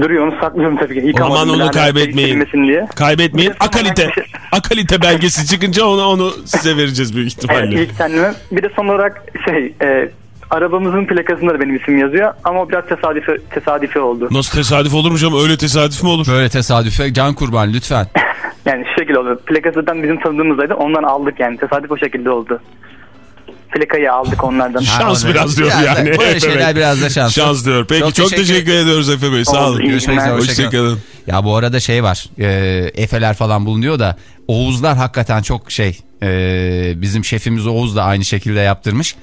Duruyor onu saklıyorum tabii ki. O Yıkamadım zaman bile onu kaybetmeyin. diye. Kaybetmeyin. Bir de son Akalite. olarak bir şey- Akalite belgesi çıkınca onu onu size vereceğiz büyük Evet, ihtimalle. ilk kendime. Bir de son olarak şey e, arabamızın plakasında da benim isim yazıyor ama o biraz tesadüfi, tesadüfi oldu. Nasıl tesadüf olur mu canım? Öyle tesadüf mü olur? Böyle tesadüfe can kurban lütfen. [laughs] Yani şu şekilde oldu. Plakası zaten bizim tanıdığımızdaydı. Ondan aldık yani. Tesadüf o şekilde oldu. Plakayı aldık onlardan. [laughs] Şans biraz diyor Biraz da- yani. böyle şeyler Bey. biraz da şans. Şans diyor. Peki çok, Çok teşekkür, teşekkür- ediyoruz Efe Bey. Sağ olun. Görüşmek üzere. Hoşçakalın. Ya bu arada şey var. E, Efeler falan bulunuyor da Oğuzlar hakikaten çok şey. e, bizim şefimiz Oğuz da aynı şekilde yaptırmış.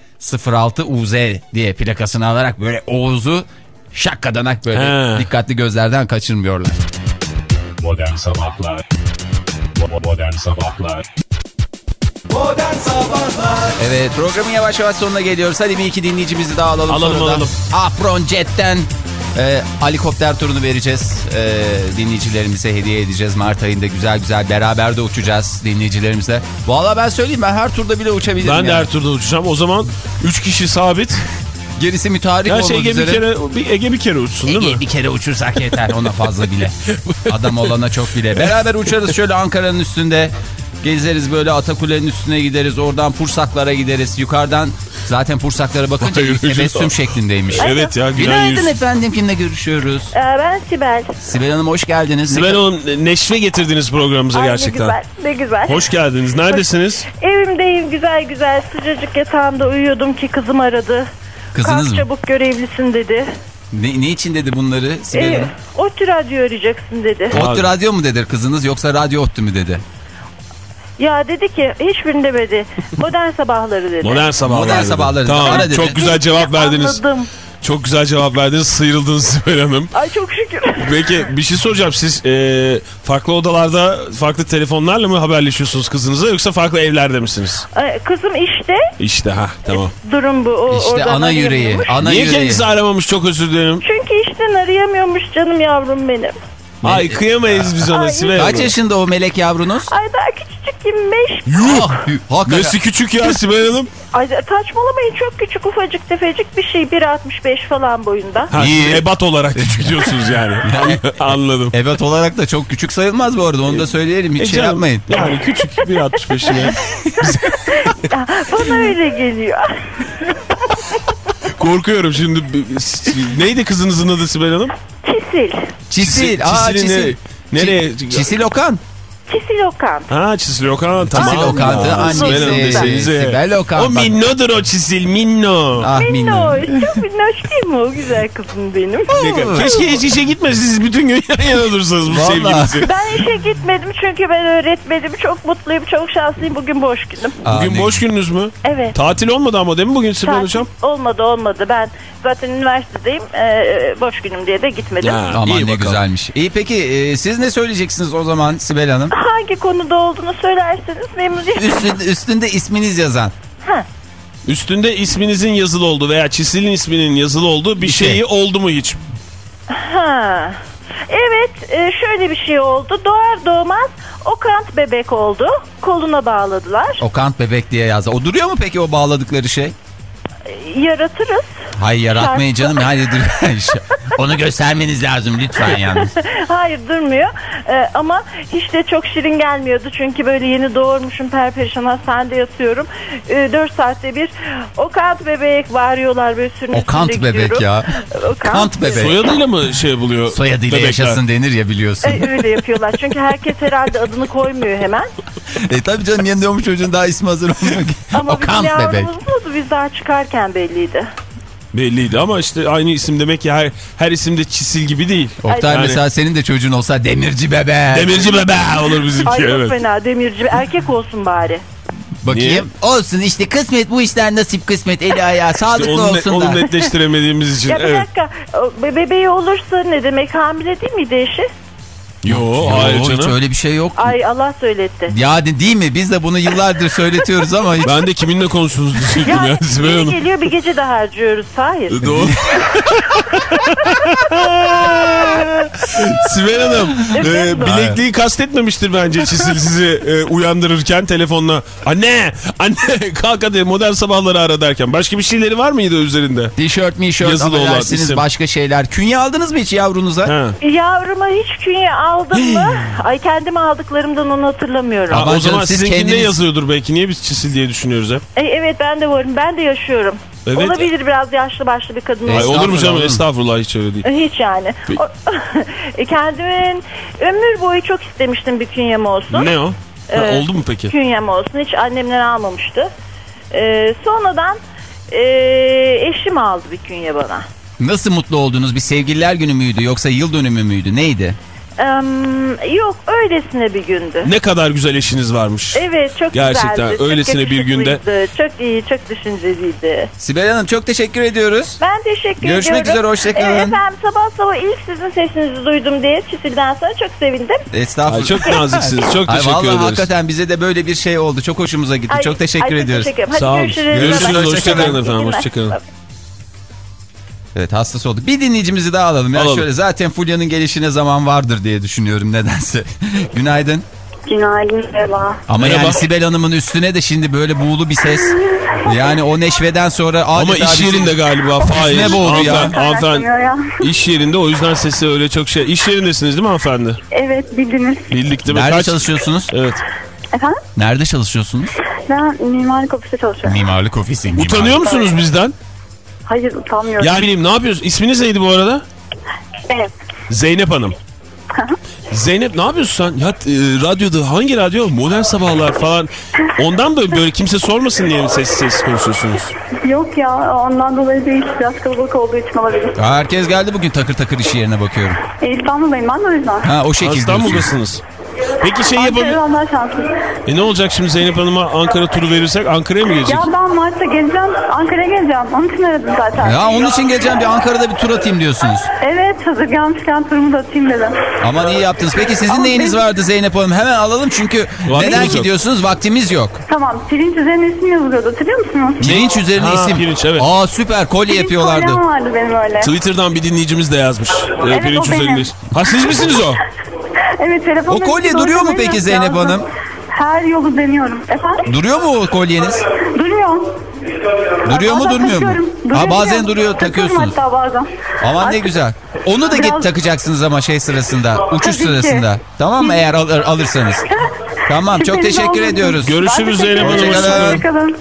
06 UZ diye plakasını alarak böyle Oğuz'u şakkadanak böyle He. dikkatli gözlerden kaçırmıyorlar. Modern Sabahlar Modern Sabahlar Evet programın yavaş yavaş sonuna geliyoruz. Hadi bir iki dinleyicimizi daha alalım. Alalım, sonra da alalım. Afron Jet'ten e, helikopter turunu vereceğiz. E, dinleyicilerimize hediye edeceğiz. Mart ayında güzel güzel beraber de uçacağız dinleyicilerimizle. Valla ben söyleyeyim ben her turda bile uçabilirim. Ben de yani. her turda uçacağım. O zaman 3 kişi sabit. Gerisi mütarif Gerçi olmak Ege bir, üzere. kere, bir, Ege bir kere uçsun değil Ege mi? bir kere uçursak yeter ona fazla bile. [laughs] Adam olana çok bile. Beraber uçarız şöyle Ankara'nın üstünde. Gezeriz böyle Atakule'nin üstüne gideriz. Oradan Pursaklara gideriz. Yukarıdan zaten Pursaklara bakınca tebessüm şeklindeymiş. Evet ya Günaydın yüz. efendim kimle görüşüyoruz? Ee, ben Sibel. Sibel Hanım hoş geldiniz. Sibel Hanım neşve getirdiniz programımıza Ay, gerçekten. Ne güzel, ne güzel. Hoş geldiniz. Neredesiniz? Evimdeyim güzel güzel sıcacık yatağımda uyuyordum ki kızım aradı. Kızınız Kalk mı? çabuk görevlisin dedi. Ne, ne için dedi bunları Sibel Ee, Hanım? ODTÜ radyo arayacaksın dedi. Ottu radyo mu dedi kızınız yoksa radyo ottu mu dedi? Ya dedi ki hiçbirini demedi. Modern sabahları dedi. Modern sabahlar. Modern dedi. sabahları. Tamam. Dedi. Çok güzel cevap verdiniz. Anladım. Çok güzel cevap verdiniz. Sıyrıldınız Sibel Hanım. Ay çok şükür. Peki bir şey soracağım. Siz e, farklı odalarda farklı telefonlarla mı haberleşiyorsunuz kızınıza yoksa farklı evlerde misiniz? Ay, Kızım işte İşte ha tamam. durum bu. O, İşte ana yüreği. Ana Niye yüreği. kendisi aramamış çok özür dilerim. Çünkü işten arayamıyormuş canım yavrum benim. Ay kıyamayız biz ona Sibel Kaç yaşında o melek yavrunuz? Ay daha küçücük 25. Yuh! Hakikaten. Nesi küçük ya Sibel Hanım? [laughs] Ay saçmalamayın çok küçük ufacık tefecik bir şey 1.65 falan boyunda. Ha, İyi. ebat olarak [laughs] küçük diyorsunuz [laughs] yani. Anladım. Evet olarak da çok küçük sayılmaz bu arada onu da söyleyelim hiç E şey canım, yapmayın. Yani küçük 1.65 yine. Bana öyle geliyor. Korkuyorum şimdi. Neydi kızınızın adı Sibel Hanım? Çisil. Çisil. Aa Çisil'i çisil. ne- Nereye? Çisil Okan. Çisil Okan. Ha Çisil Okan tamam. Çisil Okan'dı Ya, annesi. Sibel Okan. O minnodur o Çisil minno. Ah minno. Çok minnoş değil mi o güzel kızım benim? Kadar- Keşke hiç işe gitmesiniz bütün gün yan yana dursanız bu sevgilisi. Ben işe gitmedim çünkü ben öğretmenim. Çok mutluyum, çok şanslıyım. Bugün boş günüm. Aa, Bugün ne- boş gününüz mü? Evet. Tatil olmadı ama değil mi bugün Sibel Hocam? Olmadı olmadı. Ben zaten üniversitedeyim. Ee, boş günüm diye de gitmedim. Ha, Aman iyi ne bakalım. güzelmiş. İyi peki e, siz ne söyleyeceksiniz o zaman Sibel Hanım? Hangi konuda olduğunu söylerseniz memnuniyetle. Üstünde, üstünde isminiz yazan. Üstünde isminizin yazılı olduğu veya Çisil'in isminin yazılı olduğu bir şey. şeyi oldu mu hiç? Ha. Evet e, şöyle bir şey oldu. Doğar doğmaz o kant bebek oldu. Koluna bağladılar. O kant bebek diye yazdı. O duruyor mu peki o bağladıkları şey? Yaratırız. Hayır yaratmayın canım. Hayır dur. [laughs] Onu göstermeniz lazım lütfen yalnız. [laughs] Hayır durmuyor. Ee, ama hiç de çok şirin gelmiyordu. Çünkü böyle yeni doğurmuşum perperişan hastanede yatıyorum. Ee, 4 saatte bir o kant bebek bağırıyorlar böyle sürüne O kant sürüne bebek gidiyorum. ya. O kant, bebek. Soyadıyla mı şey buluyor? Soyadıyla bebekler? yaşasın denir ya biliyorsun. E, öyle yapıyorlar. Çünkü herkes herhalde adını koymuyor hemen. E tabii canım yeni doğmuş çocuğun daha ismi hazır olmuyor ki. [laughs] Ama o kant bebek. biz daha çıkarken belliydi. Belliydi ama işte aynı isim demek ki her, her isimde Çisil gibi değil. Oktay Yani- mesela senin de çocuğun olsa demirci bebe. Demirci bebe olur bizimki Ay evet. fena demirci erkek olsun bari. Bakayım. Olsun işte kısmet bu işler nasip kısmet eli ayağı sağlıklı İşte onu, olsun onu da. netleştiremediğimiz için. Ya bir evet. dakika bebeği olursa ne demek hamile değil miydi eşi? Yo, Yo, hayır hiç canım. öyle bir şey yok. Ay Allah söyletti. Ya de- değil mi? Biz de bunu yıllardır söyletiyoruz ama hiç... Ben de kiminle konuştunuz diyecektim Ya ya Sibel Hanım. geliyor bir gece de harcıyoruz. Hayır. Doğru. Sibel Hanım e, bilekliği kastetmemiştir bence Çisil sizi e, uyandırırken telefonla. Anne anne kalk hadi modern sabahları ara derken. Başka bir şeyleri var mıydı üzerinde? Tişört mişört Yazılı olan isim. başka şeyler. Künye aldınız mı hiç yavrunuza? Ha. Yavruma hiç künye aldım mı? [gasps] Ay kendime aldıklarımdan onu hatırlamıyorum. Ha, Aman o zaman canım, siz sizinkinde kendiniz- yazıyordur belki. Niye biz Çisil diye düşünüyoruz hep? Ay, evet ben de varım. Ben de yaşıyorum. Evet. Olabilir biraz yaşlı başlı bir kadın. Ay, olur mu canım estağfurullah hiç öyle değil. Hiç yani. O- [laughs] E, Kendimin ömür boyu çok istemiştim bir künyem olsun. Ne o? Ha, Ee, oldu mu peki? Künyem olsun. Hiç annemden almamıştı. Ee, sonradan e, eşim aldı bir künye bana. Nasıl mutlu oldunuz? Bir sevgililer günü müydü yoksa yıl dönümü müydü? Neydi? Yok öylesine bir gündü. Ne kadar güzel eşiniz varmış. Evet çok Gerçekten güzeldi. Çok öylesine bir günde- Çok iyi, çok düşünceliydi. Sibel Hanım çok teşekkür ediyoruz. Ben teşekkür Görüşmek ediyorum. üzere, hoşça kalın. Ee, efendim sabah sabah ilk sizin sesinizi duydum diye Çisil'den sonra çok sevindim. Estağfurullah. Ay, çok naziksiniz. Çok Ay, teşekkür vallahi ederiz. hakikaten bize de böyle bir şey oldu. Çok hoşumuza gitti. Ay, çok teşekkür ay, çok ediyoruz. teşekkür Sağ olun. görüşürüz. Görüşürüz. Hoşçakalın efendim. Hoşçakalın. Evet hastası olduk. Bir dinleyicimizi daha alalım. Ya Alalım. şöyle zaten Fulya'nın gelişine zaman vardır diye düşünüyorum nedense. [laughs] Günaydın. Günaydın merhaba. Ama Merhaba. yani Sibel Hanım'ın üstüne de şimdi böyle buğulu bir ses. Yani o neşveden sonra Ama iş yerinde galiba. Fahir. Ne boğdu ya? Hanımefendi-. İş yerinde o yüzden sesi öyle çok şey. İş yerindesiniz değil mi hanımefendi? Evet bildiniz. Bildik değil mi? Nerede Kaç- çalışıyorsunuz? Evet. Efendim? Nerede çalışıyorsunuz? Ben mimarlık ofiste çalışıyorum. Mimarlık ofisi. mimarlık. Utanıyor musunuz bizden? Hayır utanmıyorum. Ya bileyim ne yapıyorsunuz? İsminiz neydi bu arada? Evet. Zeynep Hanım. [laughs] Zeynep ne yapıyorsun sen? Ya e, radyoda hangi radyo? Modern Sabahlar falan. Ondan mı böyle kimse sormasın diye mi sessiz sessiz konuşuyorsunuz? Yok ya ondan dolayı değil. Biraz kalabalık olduğu için olabilir. Ya herkes geldi bugün takır takır iş yerine bakıyorum. E, İstanbul'dayım ben de o yüzden. Ha o şekilde. İstanbul'dasınız. Peki şey yapabilir... Ankara'dan daha şanslıyım. E ne olacak şimdi Zeynep Hanım'a Ankara turu verirsek Ankara'ya mı gelecek? Ya ben Mart'ta geleceğim. Ankara'ya geleceğim. Onun için aradım zaten. Ya onun için geleceğim bir Ankara'da bir tur atayım diyorsunuz. Evet hazır gelmişken turumu da atayım dedim. Aman iyi yaptınız. Peki sizin Ama neyiniz benim- vardı Zeynep Hanım? Hemen alalım çünkü Vaktimiz neden yok. gidiyorsunuz? Vaktimiz yok. Tamam pirinç üzerine isim yazılıyordu hatırlıyor musunuz? Pirinç üzerine Ha, isim. pirinç, evet. Aa süper kolye Pirinç yapıyorlardı. kolyem vardı benim öyle. Twitter'dan bir dinleyicimiz de yazmış. Ee, Evet, pirinç o benim. üzerinde. Ha siz misiniz o? [laughs] Evet telefon O kolye duruyor mu peki Zeynep Hanım? Her yolu deniyorum. Efendim? Duruyor mu o kolyeniz? Duruyor. Duruyor mu durmuyor mu? Ha bazen diyorum. duruyor takıyorsunuz. hatta bazen. Aman ne güzel. Onu da Biraz- git takacaksınız ama şey sırasında. Uçuş Tabii ki. sırasında. Tamam mı eğer alır, alırsanız. [laughs] Tamam çok teşekkür ediyoruz. Görüşürüz Zeynep Hanım. ederim. Hoşçakalın.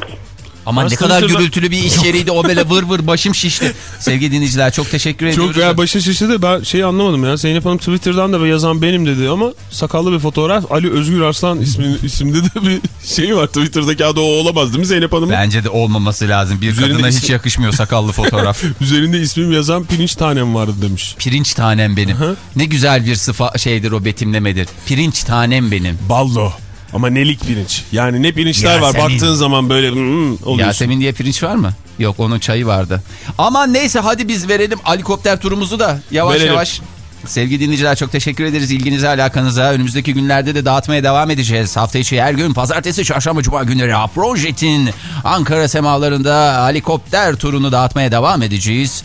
Aman ne kadar sırada- gürültülü bir iş yeriydi o böyle vır vır [laughs] başım şişti. Sevgili dinleyiciler çok teşekkür ediyoruz. Çok ya başa şişti de ben şeyi anlamadım ya. Zeynep Hanım Twitter'dan da yazan benim dedi ama sakallı bir fotoğraf. Ali Özgür Arslan ismi, isimde de bir şey var. Twitter'daki adı o olamaz değil mi Zeynep Hanım? Bence de olmaması lazım. Bir Üzerinde kadına hiç yakışmıyor sakallı fotoğraf. [laughs] Üzerinde ismim yazan pirinç tanem vardı demiş. Pirinç tanem benim. Hı. Ne güzel bir sıfa şeydir o betimlemedir. Pirinç tanem benim. Ballo. Ama nelik pirinç. Yani ne pirinçler var Yasemin. baktığın zaman böyle hmm, oluyorsun. Yasemin diye pirinç var mı? Yok onun çayı vardı. Ama neyse hadi biz verelim helikopter turumuzu da yavaş Verelim. yavaş. Sevgili dinleyiciler çok teşekkür ederiz ilginize alakanıza. Önümüzdeki günlerde de dağıtmaya devam edeceğiz. Hafta içi her gün pazartesi, çarşamba, cuma günleri Aprojet'in Ankara semalarında helikopter turunu dağıtmaya devam edeceğiz.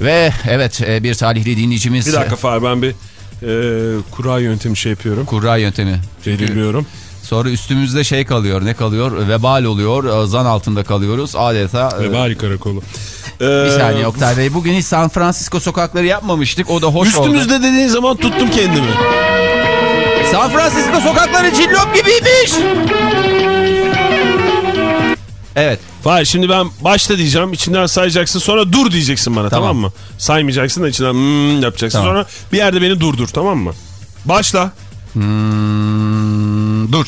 Ve evet e, bir talihli dinleyicimiz. Bir dakika Fahir ben bir e, kura yöntemi şey yapıyorum. Kurra yöntemi. Belirliyorum. Sonra üstümüzde şey kalıyor ne kalıyor? Vebal oluyor. e, Zan altında kalıyoruz. Adeta. e, Ve bari karakolu. Bir Ee, saniye Oktay Bey. Bugün hiç San Francisco sokakları yapmamıştık. O da hoş oldu. Üstümüzde dediğin zaman tuttum kendimi. San Francisco sokakları cillop gibiymiş. Evet. Fahir şimdi ben başta diyeceğim içinden sayacaksın sonra dur diyeceksin bana tamam, Tamam. mı? Saymayacaksın da içinden hmm yapacaksın Tamam. sonra bir yerde beni durdur tamam mı? Başla. Hmm, dur.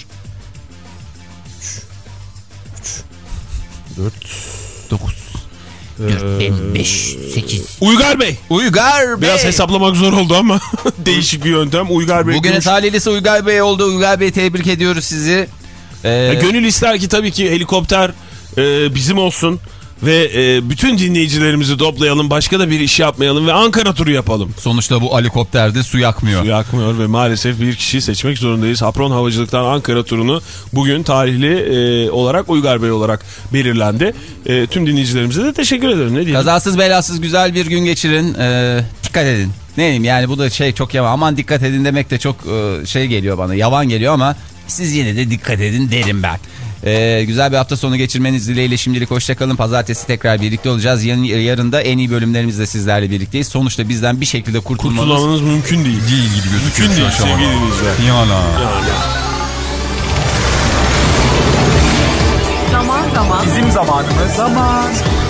4 9 Ee, 5 8 Uygar Bey. Uygar Bey. Biraz hesaplamak zor oldu ama [laughs] değişik bir yöntem. Uygar Bey. Bugünün talihlisi Uygar Bey oldu. Uygar Bey tebrik ediyoruz sizi. Ee, Ya gönül ister ki tabii ki helikopter e, bizim olsun ve e, bütün dinleyicilerimizi toplayalım. Başka da bir iş yapmayalım ve Ankara turu yapalım. sonuçta bu helikopterde su yakmıyor. Su yakmıyor ve maalesef bir kişiyi seçmek zorundayız. Hapron Havacılık'tan Ankara turunu bugün tarihli e, olarak Uygar Bey olarak belirlendi. E, tüm dinleyicilerimize de teşekkür ederim. Ne diyeyim? Kazasız belasız güzel bir gün geçirin. Ee, dikkat edin. Ne diyeyim yani bu da şey çok yavan. Aman dikkat edin demek de çok e, şey geliyor bana. Yavan geliyor ama siz yine de dikkat edin derim ben. Ee, güzel bir hafta sonu geçirmeniz dileğiyle şimdilik hoşçakalın. Pazartesi tekrar birlikte olacağız. Yarın, yarın da en iyi bölümlerimizle sizlerle birlikteyiz. Sonuçta bizden bir şekilde kurtulmanız Kurtulmanız mümkün değil. değil gibi gözüküyor. Mümkün değil sevgili dinleyiciler. Yana. Zaman zaman. Bizim zamanımız zaman.